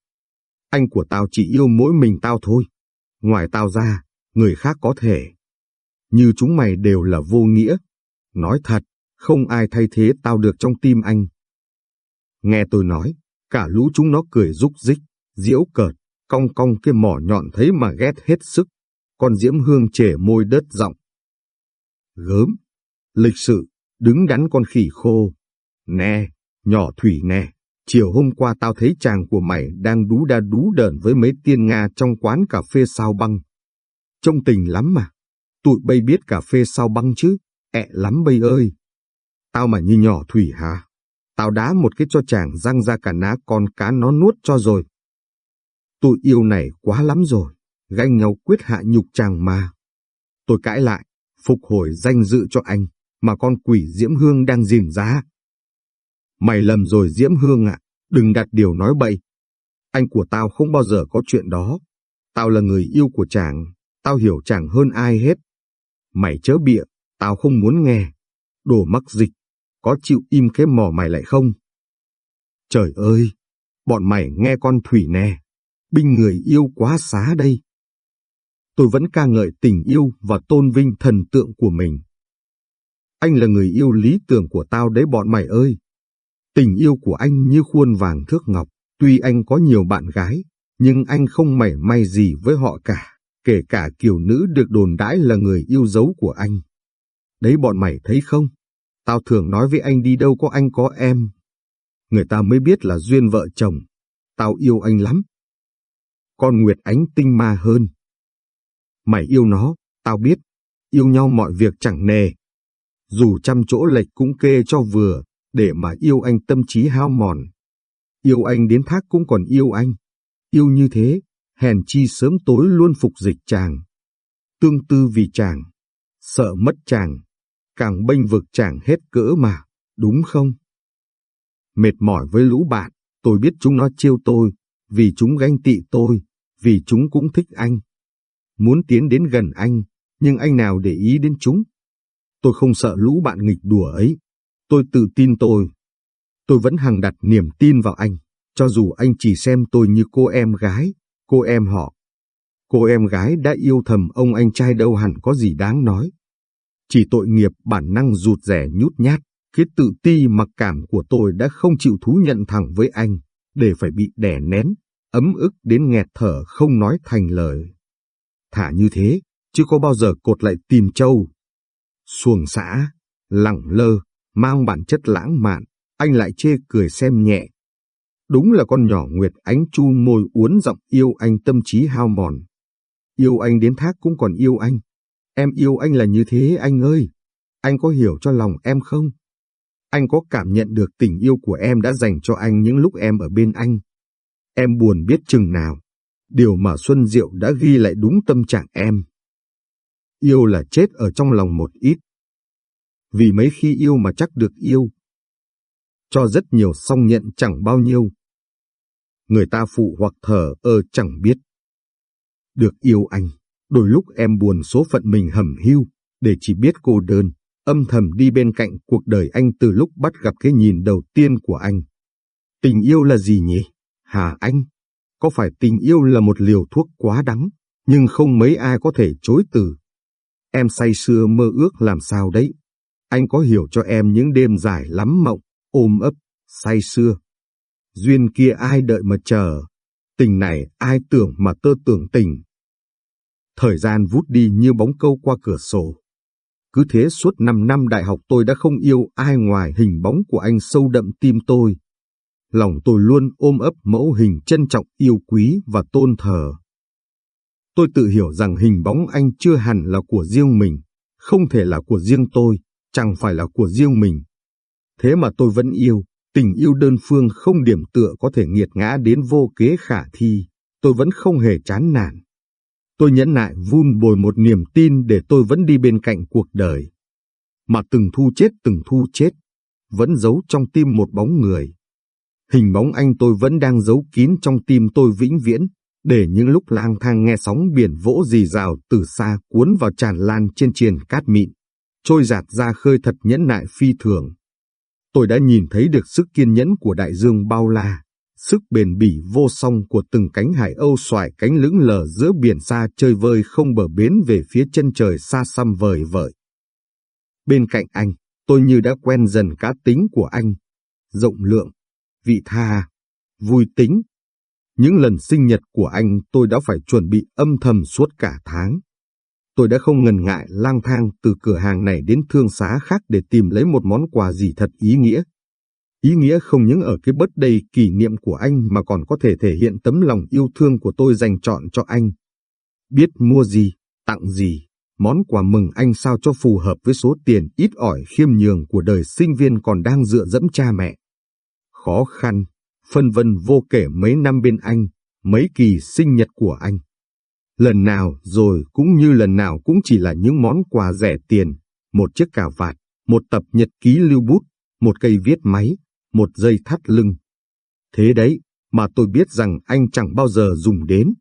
Anh của tao chỉ yêu mỗi mình tao thôi. Ngoài tao ra, người khác có thể. Như chúng mày đều là vô nghĩa. Nói thật, không ai thay thế tao được trong tim anh. Nghe tôi nói, cả lũ chúng nó cười rúc rích, diễu cợt, cong cong cái mỏ nhọn thấy mà ghét hết sức. Con Diễm Hương trẻ môi đất giọng. Gớm, lịch sự, đứng đắn con khỉ khô. Nè, nhỏ thủy nè, chiều hôm qua tao thấy chàng của mày đang đú đa đú đờn với mấy tiên Nga trong quán cà phê sao băng. Trông tình lắm mà, tụi bay biết cà phê sao băng chứ, ẹ lắm bây ơi. Tao mà như nhỏ thủy hả? Tao đá một cái cho chàng răng ra cả ná con cá nó nuốt cho rồi. Tụi yêu này quá lắm rồi, ganh nhau quyết hạ nhục chàng mà. Tôi cãi lại, phục hồi danh dự cho anh, mà con quỷ Diễm Hương đang dìm giá. Mày lầm rồi Diễm Hương ạ, đừng đặt điều nói bậy. Anh của tao không bao giờ có chuyện đó. Tao là người yêu của chàng, tao hiểu chàng hơn ai hết. Mày chớ bịa, tao không muốn nghe. Đồ mắc dịch, có chịu im cái mỏ mày lại không? Trời ơi, bọn mày nghe con Thủy nè, binh người yêu quá xá đây. Tôi vẫn ca ngợi tình yêu và tôn vinh thần tượng của mình. Anh là người yêu lý tưởng của tao đấy bọn mày ơi. Tình yêu của anh như khuôn vàng thước ngọc, tuy anh có nhiều bạn gái, nhưng anh không mảy may gì với họ cả, kể cả kiều nữ được đồn đãi là người yêu dấu của anh. Đấy bọn mày thấy không? Tao thường nói với anh đi đâu có anh có em. Người ta mới biết là duyên vợ chồng. Tao yêu anh lắm. Con Nguyệt Ánh tinh ma hơn. Mày yêu nó, tao biết. Yêu nhau mọi việc chẳng nề. Dù trăm chỗ lệch cũng kê cho vừa, để mà yêu anh tâm trí hao mòn. Yêu anh đến thác cũng còn yêu anh. Yêu như thế, hèn chi sớm tối luôn phục dịch chàng. Tương tư vì chàng, sợ mất chàng, càng bênh vực chàng hết cỡ mà, đúng không? Mệt mỏi với lũ bạn, tôi biết chúng nó chiêu tôi, vì chúng ganh tị tôi, vì chúng cũng thích anh. Muốn tiến đến gần anh, nhưng anh nào để ý đến chúng? Tôi không sợ lũ bạn nghịch đùa ấy. Tôi tự tin tôi. Tôi vẫn hằng đặt niềm tin vào anh, cho dù anh chỉ xem tôi như cô em gái, cô em họ. Cô em gái đã yêu thầm ông anh trai đâu hẳn có gì đáng nói. Chỉ tội nghiệp bản năng rụt rẻ nhút nhát, cái tự ti mặc cảm của tôi đã không chịu thú nhận thẳng với anh, để phải bị đè nén, ấm ức đến nghẹt thở không nói thành lời. Thả như thế, chứ có bao giờ cột lại tìm châu. Xuồng xã, lẳng lơ, mang bản chất lãng mạn, anh lại chê cười xem nhẹ. Đúng là con nhỏ Nguyệt Ánh chu môi uốn giọng yêu anh tâm trí hao mòn. Yêu anh đến thác cũng còn yêu anh. Em yêu anh là như thế anh ơi. Anh có hiểu cho lòng em không? Anh có cảm nhận được tình yêu của em đã dành cho anh những lúc em ở bên anh. Em buồn biết chừng nào. Điều mà Xuân Diệu đã ghi lại đúng tâm trạng em. Yêu là chết ở trong lòng một ít. Vì mấy khi yêu mà chắc được yêu. Cho rất nhiều song nhận chẳng bao nhiêu. Người ta phụ hoặc thở ơ chẳng biết. Được yêu anh Đôi lúc em buồn số phận mình hầm hưu, để chỉ biết cô đơn, âm thầm đi bên cạnh cuộc đời anh từ lúc bắt gặp cái nhìn đầu tiên của anh. Tình yêu là gì nhỉ? Hà anh? Có phải tình yêu là một liều thuốc quá đắng, nhưng không mấy ai có thể chối từ. Em say sưa mơ ước làm sao đấy? Anh có hiểu cho em những đêm dài lắm mộng, ôm ấp, say sưa. Duyên kia ai đợi mà chờ, tình này ai tưởng mà tơ tưởng tình. Thời gian vút đi như bóng câu qua cửa sổ. Cứ thế suốt 5 năm đại học tôi đã không yêu ai ngoài hình bóng của anh sâu đậm tim tôi. Lòng tôi luôn ôm ấp mẫu hình trân trọng yêu quý và tôn thờ. Tôi tự hiểu rằng hình bóng anh chưa hẳn là của riêng mình, không thể là của riêng tôi, chẳng phải là của riêng mình. Thế mà tôi vẫn yêu, tình yêu đơn phương không điểm tựa có thể nghiệt ngã đến vô kế khả thi, tôi vẫn không hề chán nản. Tôi nhẫn nại vun bồi một niềm tin để tôi vẫn đi bên cạnh cuộc đời. Mà từng thu chết từng thu chết, vẫn giấu trong tim một bóng người. Hình bóng anh tôi vẫn đang giấu kín trong tim tôi vĩnh viễn, để những lúc lang thang nghe sóng biển vỗ rì rào từ xa cuốn vào tràn lan trên triền cát mịn, trôi giạt ra khơi thật nhẫn nại phi thường. Tôi đã nhìn thấy được sức kiên nhẫn của đại dương bao la, sức bền bỉ vô song của từng cánh hải âu xoài cánh lững lờ giữa biển xa chơi vơi không bờ bến về phía chân trời xa xăm vời vợi. Bên cạnh anh, tôi như đã quen dần cá tính của anh, rộng lượng, vị tha, vui tính. Những lần sinh nhật của anh tôi đã phải chuẩn bị âm thầm suốt cả tháng. Tôi đã không ngần ngại lang thang từ cửa hàng này đến thương xá khác để tìm lấy một món quà gì thật ý nghĩa. Ý nghĩa không những ở cái bất đầy kỷ niệm của anh mà còn có thể thể hiện tấm lòng yêu thương của tôi dành chọn cho anh. Biết mua gì, tặng gì, món quà mừng anh sao cho phù hợp với số tiền ít ỏi khiêm nhường của đời sinh viên còn đang dựa dẫm cha mẹ. Khó khăn, phân vân vô kể mấy năm bên anh, mấy kỳ sinh nhật của anh. Lần nào rồi cũng như lần nào cũng chỉ là những món quà rẻ tiền, một chiếc cà vạt, một tập nhật ký lưu bút, một cây viết máy, một dây thắt lưng. Thế đấy, mà tôi biết rằng anh chẳng bao giờ dùng đến.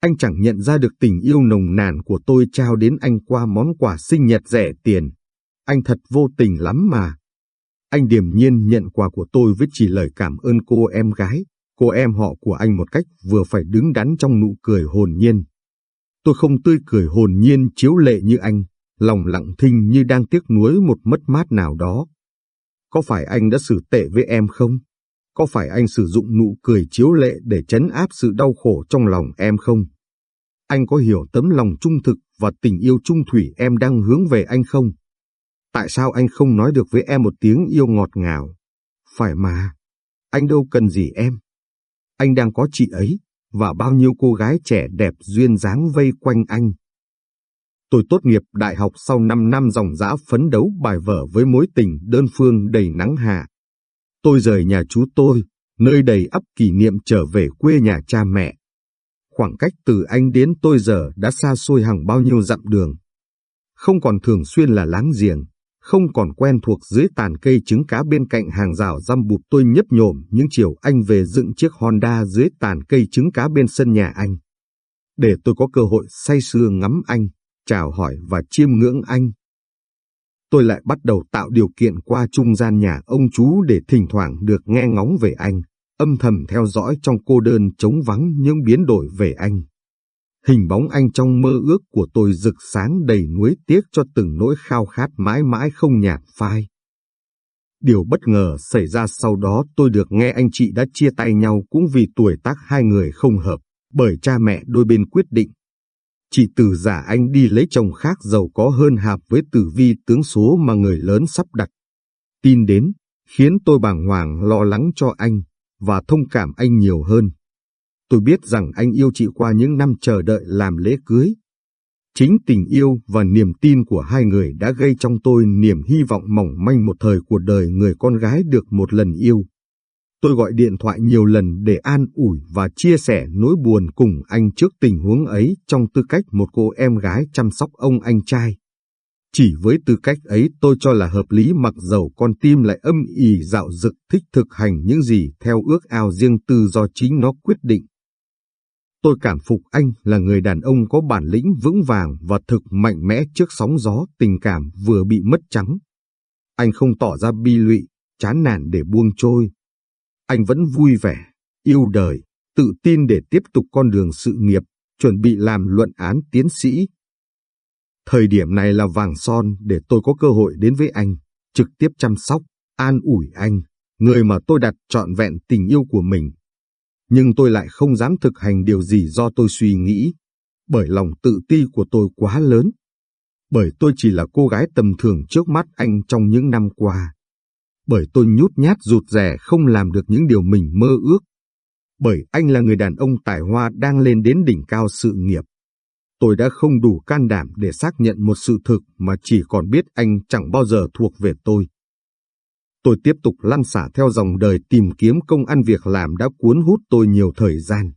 Anh chẳng nhận ra được tình yêu nồng nàn của tôi trao đến anh qua món quà sinh nhật rẻ tiền. Anh thật vô tình lắm mà. Anh điềm nhiên nhận quà của tôi với chỉ lời cảm ơn cô em gái, cô em họ của anh một cách vừa phải đứng đắn trong nụ cười hồn nhiên. Tôi không tươi cười hồn nhiên chiếu lệ như anh, lòng lặng thinh như đang tiếc nuối một mất mát nào đó. Có phải anh đã xử tệ với em không? Có phải anh sử dụng nụ cười chiếu lệ để chấn áp sự đau khổ trong lòng em không? Anh có hiểu tấm lòng trung thực và tình yêu trung thủy em đang hướng về anh không? Tại sao anh không nói được với em một tiếng yêu ngọt ngào? Phải mà, anh đâu cần gì em. Anh đang có chị ấy, và bao nhiêu cô gái trẻ đẹp duyên dáng vây quanh anh. Tôi tốt nghiệp đại học sau 5 năm dòng dã phấn đấu bài vở với mối tình đơn phương đầy nắng hạ. Tôi rời nhà chú tôi, nơi đầy ắp kỷ niệm trở về quê nhà cha mẹ. Khoảng cách từ anh đến tôi giờ đã xa xôi hàng bao nhiêu dặm đường. Không còn thường xuyên là láng giềng, không còn quen thuộc dưới tàn cây trứng cá bên cạnh hàng rào răm bụt tôi nhấp nhổm những chiều anh về dựng chiếc Honda dưới tàn cây trứng cá bên sân nhà anh. Để tôi có cơ hội say sưa ngắm anh, chào hỏi và chiêm ngưỡng anh. Tôi lại bắt đầu tạo điều kiện qua trung gian nhà ông chú để thỉnh thoảng được nghe ngóng về anh, âm thầm theo dõi trong cô đơn trống vắng những biến đổi về anh. Hình bóng anh trong mơ ước của tôi rực sáng đầy nuối tiếc cho từng nỗi khao khát mãi mãi không nhạt phai. Điều bất ngờ xảy ra sau đó tôi được nghe anh chị đã chia tay nhau cũng vì tuổi tác hai người không hợp, bởi cha mẹ đôi bên quyết định. Chị từ giả anh đi lấy chồng khác giàu có hơn hạp với tử vi tướng số mà người lớn sắp đặt. Tin đến, khiến tôi bàng hoàng lo lắng cho anh, và thông cảm anh nhiều hơn. Tôi biết rằng anh yêu chị qua những năm chờ đợi làm lễ cưới. Chính tình yêu và niềm tin của hai người đã gây trong tôi niềm hy vọng mỏng manh một thời của đời người con gái được một lần yêu. Tôi gọi điện thoại nhiều lần để an ủi và chia sẻ nỗi buồn cùng anh trước tình huống ấy trong tư cách một cô em gái chăm sóc ông anh trai. Chỉ với tư cách ấy tôi cho là hợp lý mặc dầu con tim lại âm ỉ dạo dực thích thực hành những gì theo ước ao riêng tư do chính nó quyết định. Tôi cảm phục anh là người đàn ông có bản lĩnh vững vàng và thực mạnh mẽ trước sóng gió tình cảm vừa bị mất trắng. Anh không tỏ ra bi lụy, chán nản để buông trôi. Anh vẫn vui vẻ, yêu đời, tự tin để tiếp tục con đường sự nghiệp, chuẩn bị làm luận án tiến sĩ. Thời điểm này là vàng son để tôi có cơ hội đến với anh, trực tiếp chăm sóc, an ủi anh, người mà tôi đặt trọn vẹn tình yêu của mình nhưng tôi lại không dám thực hành điều gì do tôi suy nghĩ, bởi lòng tự ti của tôi quá lớn. Bởi tôi chỉ là cô gái tầm thường trước mắt anh trong những năm qua. Bởi tôi nhút nhát rụt rè không làm được những điều mình mơ ước. Bởi anh là người đàn ông tài hoa đang lên đến đỉnh cao sự nghiệp. Tôi đã không đủ can đảm để xác nhận một sự thực mà chỉ còn biết anh chẳng bao giờ thuộc về tôi. Tôi tiếp tục lăn xả theo dòng đời tìm kiếm công ăn việc làm đã cuốn hút tôi nhiều thời gian.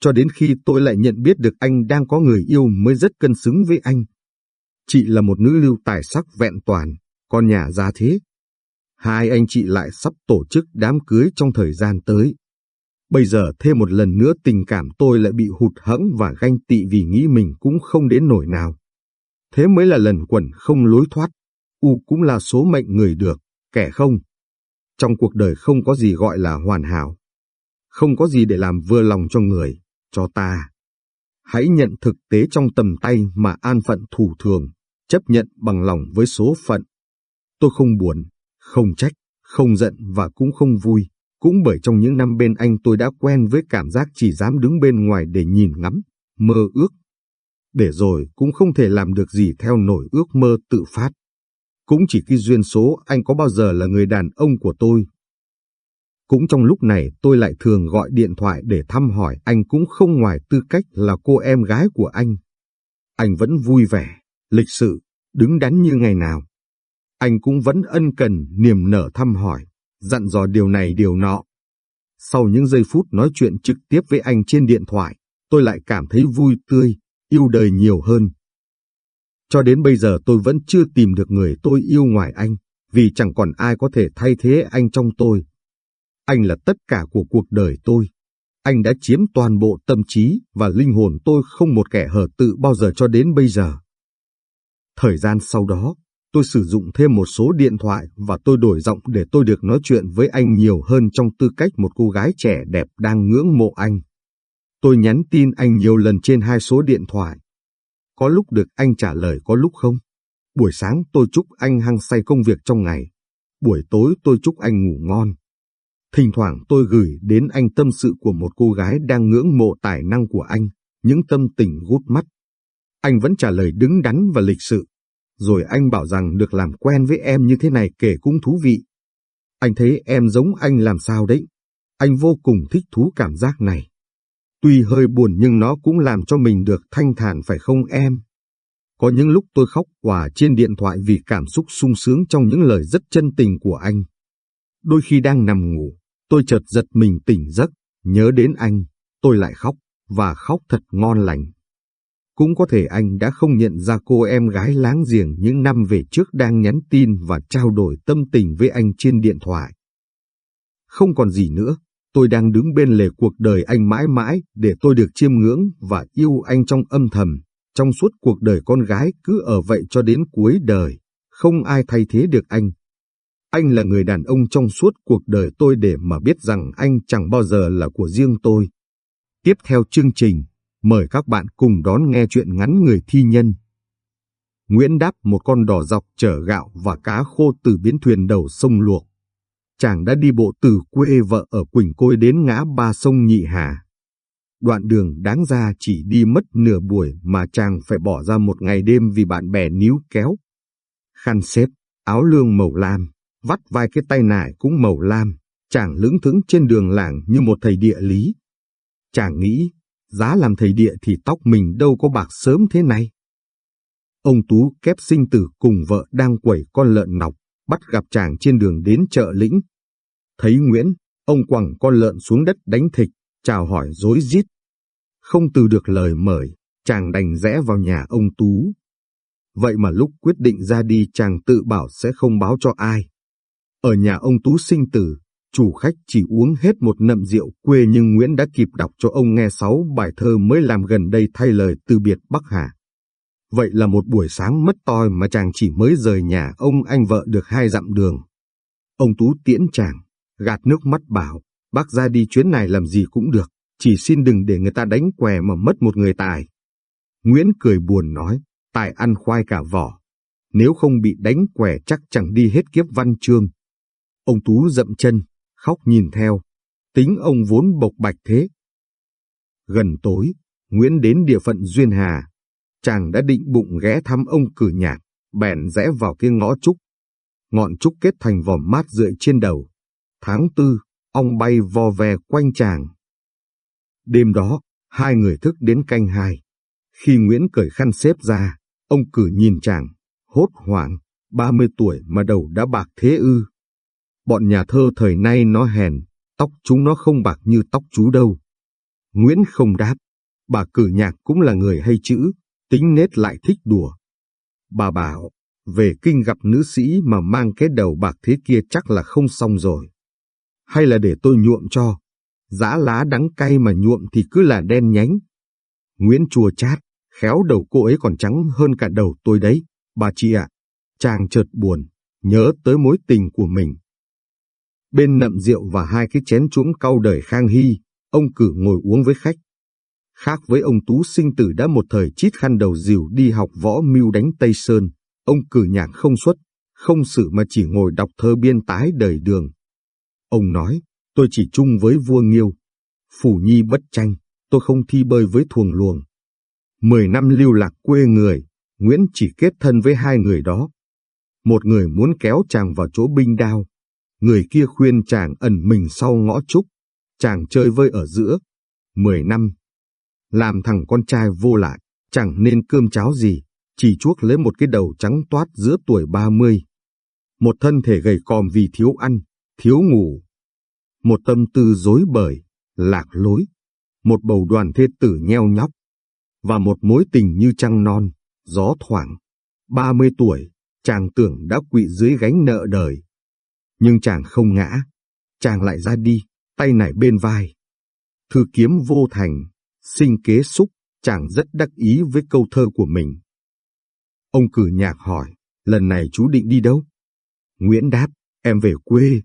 Cho đến khi tôi lại nhận biết được anh đang có người yêu mới rất cân xứng với anh. Chị là một nữ lưu tài sắc vẹn toàn, con nhà gia thế. Hai anh chị lại sắp tổ chức đám cưới trong thời gian tới. Bây giờ thêm một lần nữa tình cảm tôi lại bị hụt hẫng và ganh tị vì nghĩ mình cũng không đến nổi nào. Thế mới là lần quẩn không lối thoát. U cũng là số mệnh người được, kẻ không. Trong cuộc đời không có gì gọi là hoàn hảo. Không có gì để làm vừa lòng cho người, cho ta. Hãy nhận thực tế trong tầm tay mà an phận thủ thường, chấp nhận bằng lòng với số phận. Tôi không buồn, không trách, không giận và cũng không vui. Cũng bởi trong những năm bên anh tôi đã quen với cảm giác chỉ dám đứng bên ngoài để nhìn ngắm, mơ ước. Để rồi cũng không thể làm được gì theo nổi ước mơ tự phát. Cũng chỉ khi duyên số anh có bao giờ là người đàn ông của tôi. Cũng trong lúc này tôi lại thường gọi điện thoại để thăm hỏi anh cũng không ngoài tư cách là cô em gái của anh. Anh vẫn vui vẻ, lịch sự, đứng đắn như ngày nào. Anh cũng vẫn ân cần, niềm nở thăm hỏi dặn dò điều này điều nọ. Sau những giây phút nói chuyện trực tiếp với anh trên điện thoại, tôi lại cảm thấy vui tươi, yêu đời nhiều hơn. Cho đến bây giờ tôi vẫn chưa tìm được người tôi yêu ngoài anh, vì chẳng còn ai có thể thay thế anh trong tôi. Anh là tất cả của cuộc đời tôi. Anh đã chiếm toàn bộ tâm trí và linh hồn tôi không một kẻ hở tự bao giờ cho đến bây giờ. Thời gian sau đó, tôi sử dụng thêm một số điện thoại và tôi đổi giọng để tôi được nói chuyện với anh nhiều hơn trong tư cách một cô gái trẻ đẹp đang ngưỡng mộ anh. Tôi nhắn tin anh nhiều lần trên hai số điện thoại. Có lúc được anh trả lời có lúc không. Buổi sáng tôi chúc anh hăng say công việc trong ngày. Buổi tối tôi chúc anh ngủ ngon. Thỉnh thoảng tôi gửi đến anh tâm sự của một cô gái đang ngưỡng mộ tài năng của anh, những tâm tình gút mắt. Anh vẫn trả lời đứng đắn và lịch sự rồi anh bảo rằng được làm quen với em như thế này kể cũng thú vị. Anh thấy em giống anh làm sao đấy. Anh vô cùng thích thú cảm giác này. Tuy hơi buồn nhưng nó cũng làm cho mình được thanh thản phải không em? Có những lúc tôi khóc quả trên điện thoại vì cảm xúc sung sướng trong những lời rất chân tình của anh. Đôi khi đang nằm ngủ, tôi chợt giật mình tỉnh giấc, nhớ đến anh, tôi lại khóc, và khóc thật ngon lành. Cũng có thể anh đã không nhận ra cô em gái láng giềng những năm về trước đang nhắn tin và trao đổi tâm tình với anh trên điện thoại. Không còn gì nữa, tôi đang đứng bên lề cuộc đời anh mãi mãi để tôi được chiêm ngưỡng và yêu anh trong âm thầm, trong suốt cuộc đời con gái cứ ở vậy cho đến cuối đời, không ai thay thế được anh. Anh là người đàn ông trong suốt cuộc đời tôi để mà biết rằng anh chẳng bao giờ là của riêng tôi. Tiếp theo chương trình Mời các bạn cùng đón nghe chuyện ngắn người thi nhân. Nguyễn đáp một con đò dọc chở gạo và cá khô từ biến thuyền đầu sông luộc. Chàng đã đi bộ từ quê vợ ở Quỳnh Côi đến ngã ba sông Nhị Hà. Đoạn đường đáng ra chỉ đi mất nửa buổi mà chàng phải bỏ ra một ngày đêm vì bạn bè níu kéo. Khăn xếp, áo lương màu lam, vắt vai cái tay nải cũng màu lam, chàng lững thững trên đường làng như một thầy địa lý. Chàng nghĩ giá làm thầy địa thì tóc mình đâu có bạc sớm thế này. Ông Tú kép sinh tử cùng vợ đang quẩy con lợn nọc, bắt gặp chàng trên đường đến chợ lĩnh. Thấy Nguyễn, ông quẳng con lợn xuống đất đánh thịt, chào hỏi dối rít. Không từ được lời mời, chàng đành rẽ vào nhà ông Tú. Vậy mà lúc quyết định ra đi chàng tự bảo sẽ không báo cho ai. Ở nhà ông Tú sinh tử, Chủ khách chỉ uống hết một nậm rượu quê nhưng Nguyễn đã kịp đọc cho ông nghe sáu bài thơ mới làm gần đây thay lời từ biệt Bắc Hà. Vậy là một buổi sáng mất toi mà chàng chỉ mới rời nhà ông anh vợ được hai dặm đường. Ông Tú tiễn chàng, gạt nước mắt bảo, bác ra đi chuyến này làm gì cũng được, chỉ xin đừng để người ta đánh què mà mất một người tài. Nguyễn cười buồn nói, tài ăn khoai cả vỏ. Nếu không bị đánh què chắc chẳng đi hết kiếp văn chương. Ông Tú dậm chân, khóc nhìn theo. Tính ông vốn bộc bạch thế. Gần tối, Nguyễn đến địa phận Duyên Hà. Chàng đã định bụng ghé thăm ông cử nhạc, bèn rẽ vào kia ngõ trúc. Ngọn trúc kết thành vòm mát rượi trên đầu. Tháng tư, ong bay vo ve quanh chàng. Đêm đó, hai người thức đến canh hai. Khi Nguyễn cởi khăn xếp ra, ông cử nhìn chàng, hốt hoảng, ba mươi tuổi mà đầu đã bạc thế ư. Bọn nhà thơ thời nay nó hèn, tóc chúng nó không bạc như tóc chú đâu. Nguyễn không đáp, bà cử nhạc cũng là người hay chữ, tính nết lại thích đùa. Bà bảo, về kinh gặp nữ sĩ mà mang cái đầu bạc thế kia chắc là không xong rồi. Hay là để tôi nhuộm cho, Giã lá đắng cay mà nhuộm thì cứ là đen nhánh. Nguyễn chùa chát, khéo đầu cô ấy còn trắng hơn cả đầu tôi đấy, bà chị ạ. Chàng chợt buồn, nhớ tới mối tình của mình. Bên nậm rượu và hai cái chén chuỗng cau đời Khang Hy, ông cử ngồi uống với khách. Khác với ông Tú sinh tử đã một thời chít khăn đầu dìu đi học võ mưu đánh Tây Sơn, ông cử nhạc không xuất, không xử mà chỉ ngồi đọc thơ biên tái đời đường. Ông nói, tôi chỉ chung với vua nghiêu. Phủ nhi bất tranh, tôi không thi bơi với thuồng luồng. Mười năm lưu lạc quê người, Nguyễn chỉ kết thân với hai người đó. Một người muốn kéo chàng vào chỗ binh đao, người kia khuyên chàng ẩn mình sau ngõ trúc, chàng chơi vơi ở giữa. Mười năm, làm thằng con trai vô lại, chẳng nên cơm cháo gì, chỉ chuốc lấy một cái đầu trắng toát giữa tuổi ba mươi. Một thân thể gầy còm vì thiếu ăn, thiếu ngủ. Một tâm tư dối bời, lạc lối. Một bầu đoàn thê tử nheo nhóc. Và một mối tình như trăng non, gió thoảng. Ba mươi tuổi, chàng tưởng đã quỵ dưới gánh nợ đời. Nhưng chàng không ngã, chàng lại ra đi, tay nải bên vai. Thư kiếm vô thành, sinh kế xúc, chàng rất đắc ý với câu thơ của mình. Ông cử nhạc hỏi, lần này chú định đi đâu? Nguyễn đáp, em về quê.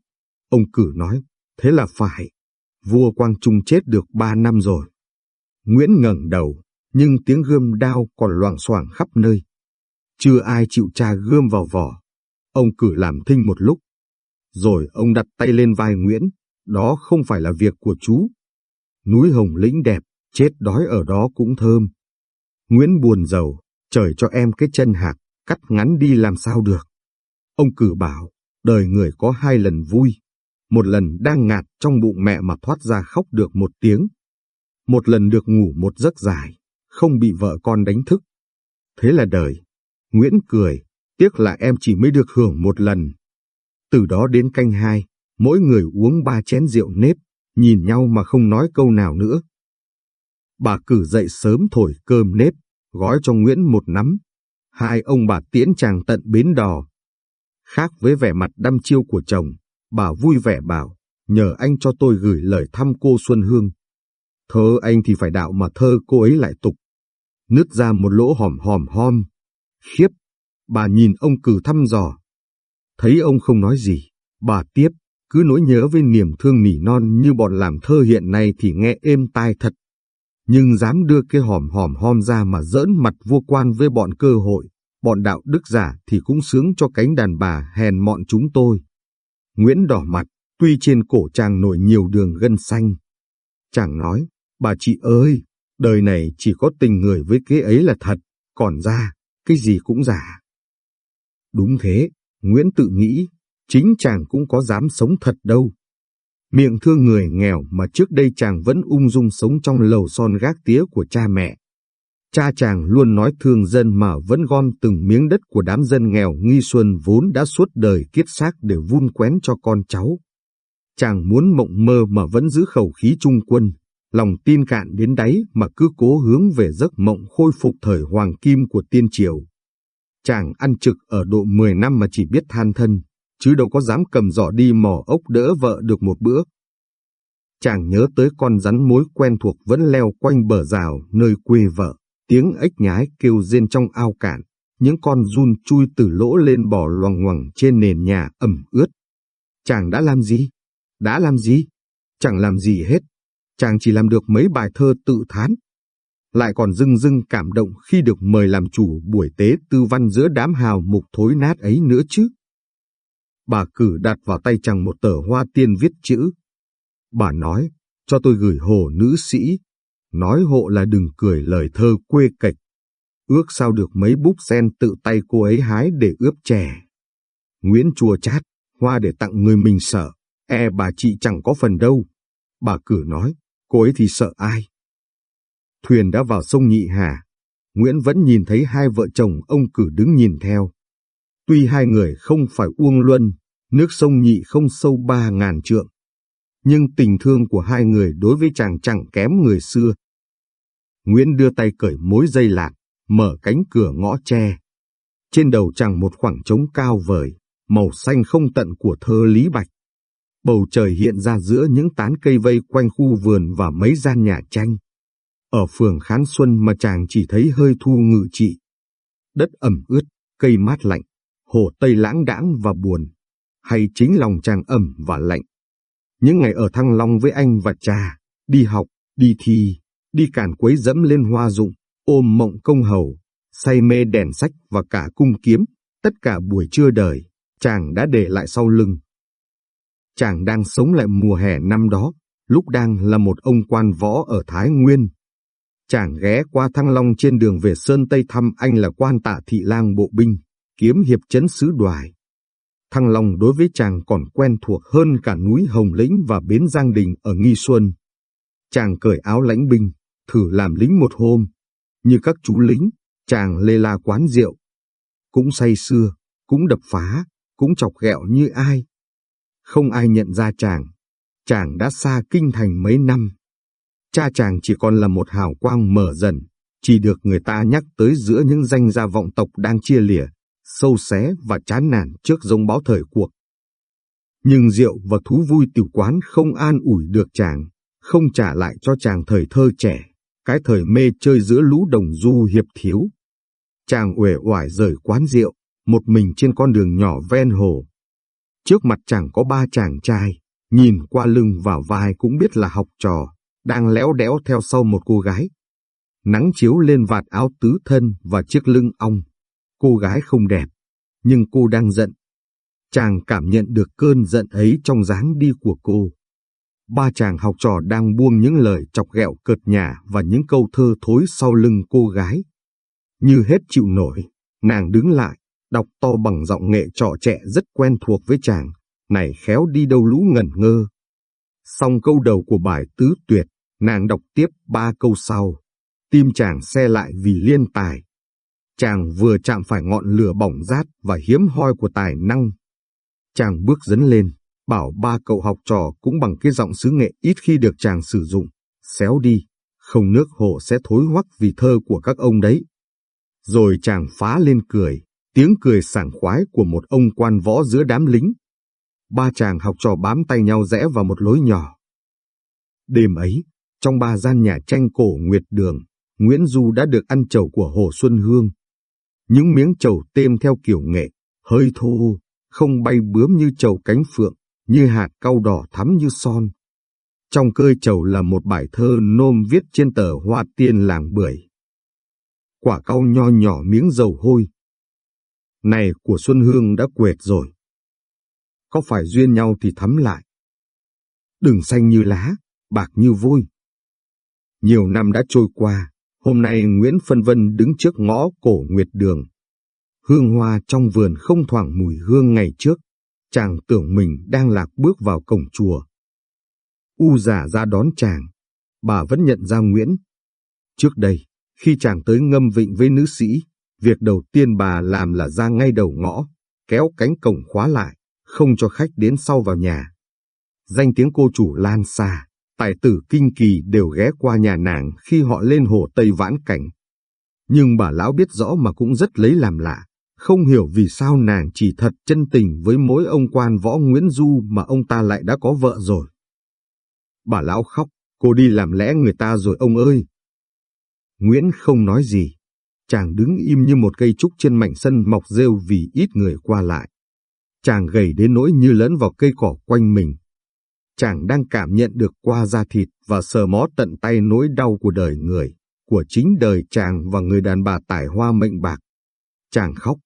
Ông cử nói, thế là phải. Vua Quang Trung chết được ba năm rồi. Nguyễn ngẩng đầu, nhưng tiếng gươm đao còn loảng xoảng khắp nơi. Chưa ai chịu tra gươm vào vỏ. Ông cử làm thinh một lúc. Rồi ông đặt tay lên vai Nguyễn, đó không phải là việc của chú. Núi Hồng Lĩnh đẹp, chết đói ở đó cũng thơm. Nguyễn buồn giàu, trời cho em cái chân hạc cắt ngắn đi làm sao được. Ông cử bảo, đời người có hai lần vui. Một lần đang ngạt trong bụng mẹ mà thoát ra khóc được một tiếng. Một lần được ngủ một giấc dài, không bị vợ con đánh thức. Thế là đời. Nguyễn cười, tiếc là em chỉ mới được hưởng một lần. Từ đó đến canh hai, mỗi người uống ba chén rượu nếp, nhìn nhau mà không nói câu nào nữa. Bà cử dậy sớm thổi cơm nếp, gói cho Nguyễn một nắm. Hai ông bà tiễn chàng tận bến đò. Khác với vẻ mặt đăm chiêu của chồng, bà vui vẻ bảo, nhờ anh cho tôi gửi lời thăm cô Xuân Hương. Thơ anh thì phải đạo mà thơ cô ấy lại tục. Nứt ra một lỗ hòm hòm hom. Khiếp, bà nhìn ông cử thăm dò. Thấy ông không nói gì, bà tiếp, cứ nỗi nhớ với niềm thương nỉ non như bọn làm thơ hiện nay thì nghe êm tai thật nhưng dám đưa cái hòm hòm hom ra mà dỡn mặt vua quan với bọn cơ hội, bọn đạo đức giả thì cũng sướng cho cánh đàn bà hèn mọn chúng tôi. Nguyễn đỏ mặt, tuy trên cổ chàng nổi nhiều đường gân xanh. Chàng nói, bà chị ơi, đời này chỉ có tình người với cái ấy là thật, còn ra, cái gì cũng giả. Đúng thế, Nguyễn tự nghĩ, chính chàng cũng có dám sống thật đâu. Miệng thương người nghèo mà trước đây chàng vẫn ung dung sống trong lầu son gác tía của cha mẹ. Cha chàng luôn nói thương dân mà vẫn gom từng miếng đất của đám dân nghèo nghi xuân vốn đã suốt đời kiết xác để vun quén cho con cháu. Chàng muốn mộng mơ mà vẫn giữ khẩu khí trung quân, lòng tin cạn đến đáy mà cứ cố hướng về giấc mộng khôi phục thời hoàng kim của tiên triều. Chàng ăn trực ở độ 10 năm mà chỉ biết than thân, chứ đâu có dám cầm giỏ đi mò ốc đỡ vợ được một bữa. Chàng nhớ tới con rắn mối quen thuộc vẫn leo quanh bờ rào nơi quê vợ, tiếng ếch nhái kêu rên trong ao cạn, những con run chui từ lỗ lên bò loằng ngoằng trên nền nhà ẩm ướt. Chàng đã làm gì? Đã làm gì? Chẳng làm gì hết. Chàng chỉ làm được mấy bài thơ tự thán. Lại còn dưng dưng cảm động khi được mời làm chủ buổi tế tư văn giữa đám hào mục thối nát ấy nữa chứ. Bà cử đặt vào tay chàng một tờ hoa tiên viết chữ. Bà nói, cho tôi gửi hồ nữ sĩ, nói hộ là đừng cười lời thơ quê kịch. Ước sao được mấy búp sen tự tay cô ấy hái để ướp chè. Nguyễn chua chát, hoa để tặng người mình sợ, e bà chị chẳng có phần đâu. Bà cử nói, cô ấy thì sợ ai? Thuyền đã vào sông Nhị Hà. Nguyễn vẫn nhìn thấy hai vợ chồng ông cử đứng nhìn theo. Tuy hai người không phải uông luân, nước sông nhị không sâu ba ngàn trượng, nhưng tình thương của hai người đối với chàng chẳng kém người xưa. Nguyễn đưa tay cởi mối dây lạc, mở cánh cửa ngõ tre. Trên đầu chàng một khoảng trống cao vời, màu xanh không tận của thơ Lý Bạch. bầu trời hiện ra giữa những tán cây vây quanh khu vườn và mấy gian nhà tranh. Ở phường Khán Xuân mà chàng chỉ thấy hơi thu ngự trị. Đất ẩm ướt, cây mát lạnh, hồ Tây lãng đãng và buồn, hay chính lòng chàng ẩm và lạnh. Những ngày ở Thăng Long với anh và cha, đi học, đi thi, đi càn quấy dẫm lên hoa dụng, ôm mộng công hầu, say mê đèn sách và cả cung kiếm, tất cả buổi trưa đời, chàng đã để lại sau lưng. Chàng đang sống lại mùa hè năm đó, lúc đang là một ông quan võ ở Thái Nguyên. Chàng ghé qua Thăng Long trên đường về Sơn Tây thăm anh là quan tả thị lang bộ binh, kiếm hiệp chấn sứ đoài. Thăng Long đối với chàng còn quen thuộc hơn cả núi Hồng Lĩnh và bến Giang Đình ở Nghi Xuân. Chàng cởi áo lãnh binh, thử làm lính một hôm. Như các chú lính, chàng lê la quán rượu. Cũng say xưa, cũng đập phá, cũng chọc ghẹo như ai. Không ai nhận ra chàng. Chàng đã xa kinh thành mấy năm. Cha chàng chỉ còn là một hào quang mở dần, chỉ được người ta nhắc tới giữa những danh gia vọng tộc đang chia lìa, sâu xé và chán nản trước giống báo thời cuộc. Nhưng rượu và thú vui tiểu quán không an ủi được chàng, không trả lại cho chàng thời thơ trẻ, cái thời mê chơi giữa lũ đồng du hiệp thiếu. Chàng uể oải rời quán rượu, một mình trên con đường nhỏ ven hồ. Trước mặt chàng có ba chàng trai, nhìn qua lưng và vai cũng biết là học trò, đang léo đéo theo sau một cô gái. Nắng chiếu lên vạt áo tứ thân và chiếc lưng ong. Cô gái không đẹp, nhưng cô đang giận. Chàng cảm nhận được cơn giận ấy trong dáng đi của cô. Ba chàng học trò đang buông những lời chọc ghẹo cợt nhà và những câu thơ thối sau lưng cô gái. Như hết chịu nổi, nàng đứng lại, đọc to bằng giọng nghệ trọ trẻ rất quen thuộc với chàng, này khéo đi đâu lũ ngẩn ngơ. Xong câu đầu của bài tứ tuyệt, nàng đọc tiếp ba câu sau. Tim chàng xe lại vì liên tài. Chàng vừa chạm phải ngọn lửa bỏng rát và hiếm hoi của tài năng. Chàng bước dấn lên, bảo ba cậu học trò cũng bằng cái giọng sứ nghệ ít khi được chàng sử dụng. Xéo đi, không nước hồ sẽ thối hoắc vì thơ của các ông đấy. Rồi chàng phá lên cười, tiếng cười sảng khoái của một ông quan võ giữa đám lính. Ba chàng học trò bám tay nhau rẽ vào một lối nhỏ. Đêm ấy, trong ba gian nhà tranh cổ Nguyệt Đường, Nguyễn Du đã được ăn chầu của Hồ Xuân Hương. Những miếng chầu têm theo kiểu nghệ, hơi thô, không bay bướm như chầu cánh phượng, như hạt cau đỏ thắm như son. Trong cơi chầu là một bài thơ nôm viết trên tờ hoa tiên làng bưởi. Quả cau nho nhỏ miếng dầu hôi. Này của Xuân Hương đã quệt rồi. Có phải duyên nhau thì thắm lại. Đừng xanh như lá, bạc như vôi. Nhiều năm đã trôi qua, hôm nay Nguyễn Phân Vân đứng trước ngõ cổ Nguyệt Đường. Hương hoa trong vườn không thoảng mùi hương ngày trước, chàng tưởng mình đang lạc bước vào cổng chùa. U giả ra đón chàng, bà vẫn nhận ra Nguyễn. Trước đây, khi chàng tới ngâm vịnh với nữ sĩ, việc đầu tiên bà làm là ra ngay đầu ngõ, kéo cánh cổng khóa lại, không cho khách đến sau vào nhà. Danh tiếng cô chủ lan xa, tài tử kinh kỳ đều ghé qua nhà nàng khi họ lên hồ Tây vãn cảnh. Nhưng bà lão biết rõ mà cũng rất lấy làm lạ, không hiểu vì sao nàng chỉ thật chân tình với mỗi ông quan võ Nguyễn Du mà ông ta lại đã có vợ rồi. Bà lão khóc, cô đi làm lẽ người ta rồi ông ơi. Nguyễn không nói gì, chàng đứng im như một cây trúc trên mảnh sân mọc rêu vì ít người qua lại. Chàng gầy đến nỗi như lẫn vào cây cỏ quanh mình. Chàng đang cảm nhận được qua da thịt và sờ mó tận tay nỗi đau của đời người, của chính đời chàng và người đàn bà tải hoa mệnh bạc. Chàng khóc,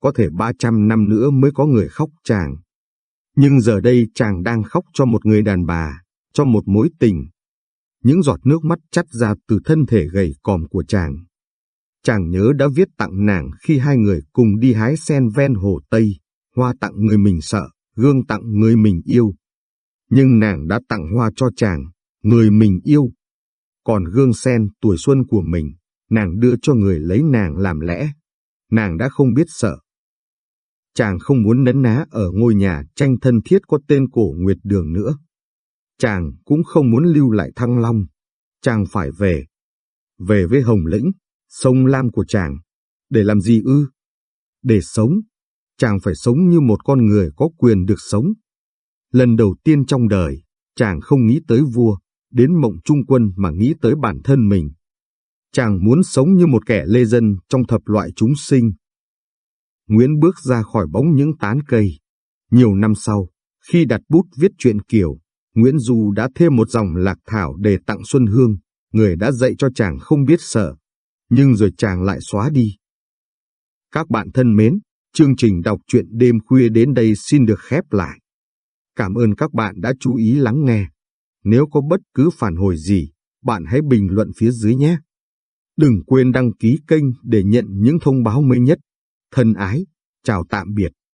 có thể 300 năm nữa mới có người khóc chàng. Nhưng giờ đây chàng đang khóc cho một người đàn bà, cho một mối tình. Những giọt nước mắt chắt ra từ thân thể gầy còm của chàng. Chàng nhớ đã viết tặng nàng khi hai người cùng đi hái sen ven hồ Tây, hoa tặng người mình sợ, gương tặng người mình yêu. Nhưng nàng đã tặng hoa cho chàng, người mình yêu. Còn gương sen tuổi xuân của mình, nàng đưa cho người lấy nàng làm lẽ. Nàng đã không biết sợ, Chàng không muốn nấn ná ở ngôi nhà tranh thân thiết có tên cổ Nguyệt Đường nữa. Chàng cũng không muốn lưu lại Thăng Long. Chàng phải về. Về với Hồng Lĩnh, sông Lam của chàng. Để làm gì ư? Để sống. Chàng phải sống như một con người có quyền được sống. Lần đầu tiên trong đời, chàng không nghĩ tới vua, đến mộng trung quân mà nghĩ tới bản thân mình. Chàng muốn sống như một kẻ lê dân trong thập loại chúng sinh. Nguyễn bước ra khỏi bóng những tán cây. Nhiều năm sau, khi đặt bút viết truyện Kiều, Nguyễn Du đã thêm một dòng lạc thảo để tặng Xuân Hương, người đã dạy cho chàng không biết sợ. Nhưng rồi chàng lại xóa đi. Các bạn thân mến, chương trình đọc truyện đêm khuya đến đây xin được khép lại. Cảm ơn các bạn đã chú ý lắng nghe. Nếu có bất cứ phản hồi gì, bạn hãy bình luận phía dưới nhé. Đừng quên đăng ký kênh để nhận những thông báo mới nhất. Thân ái, chào tạm biệt.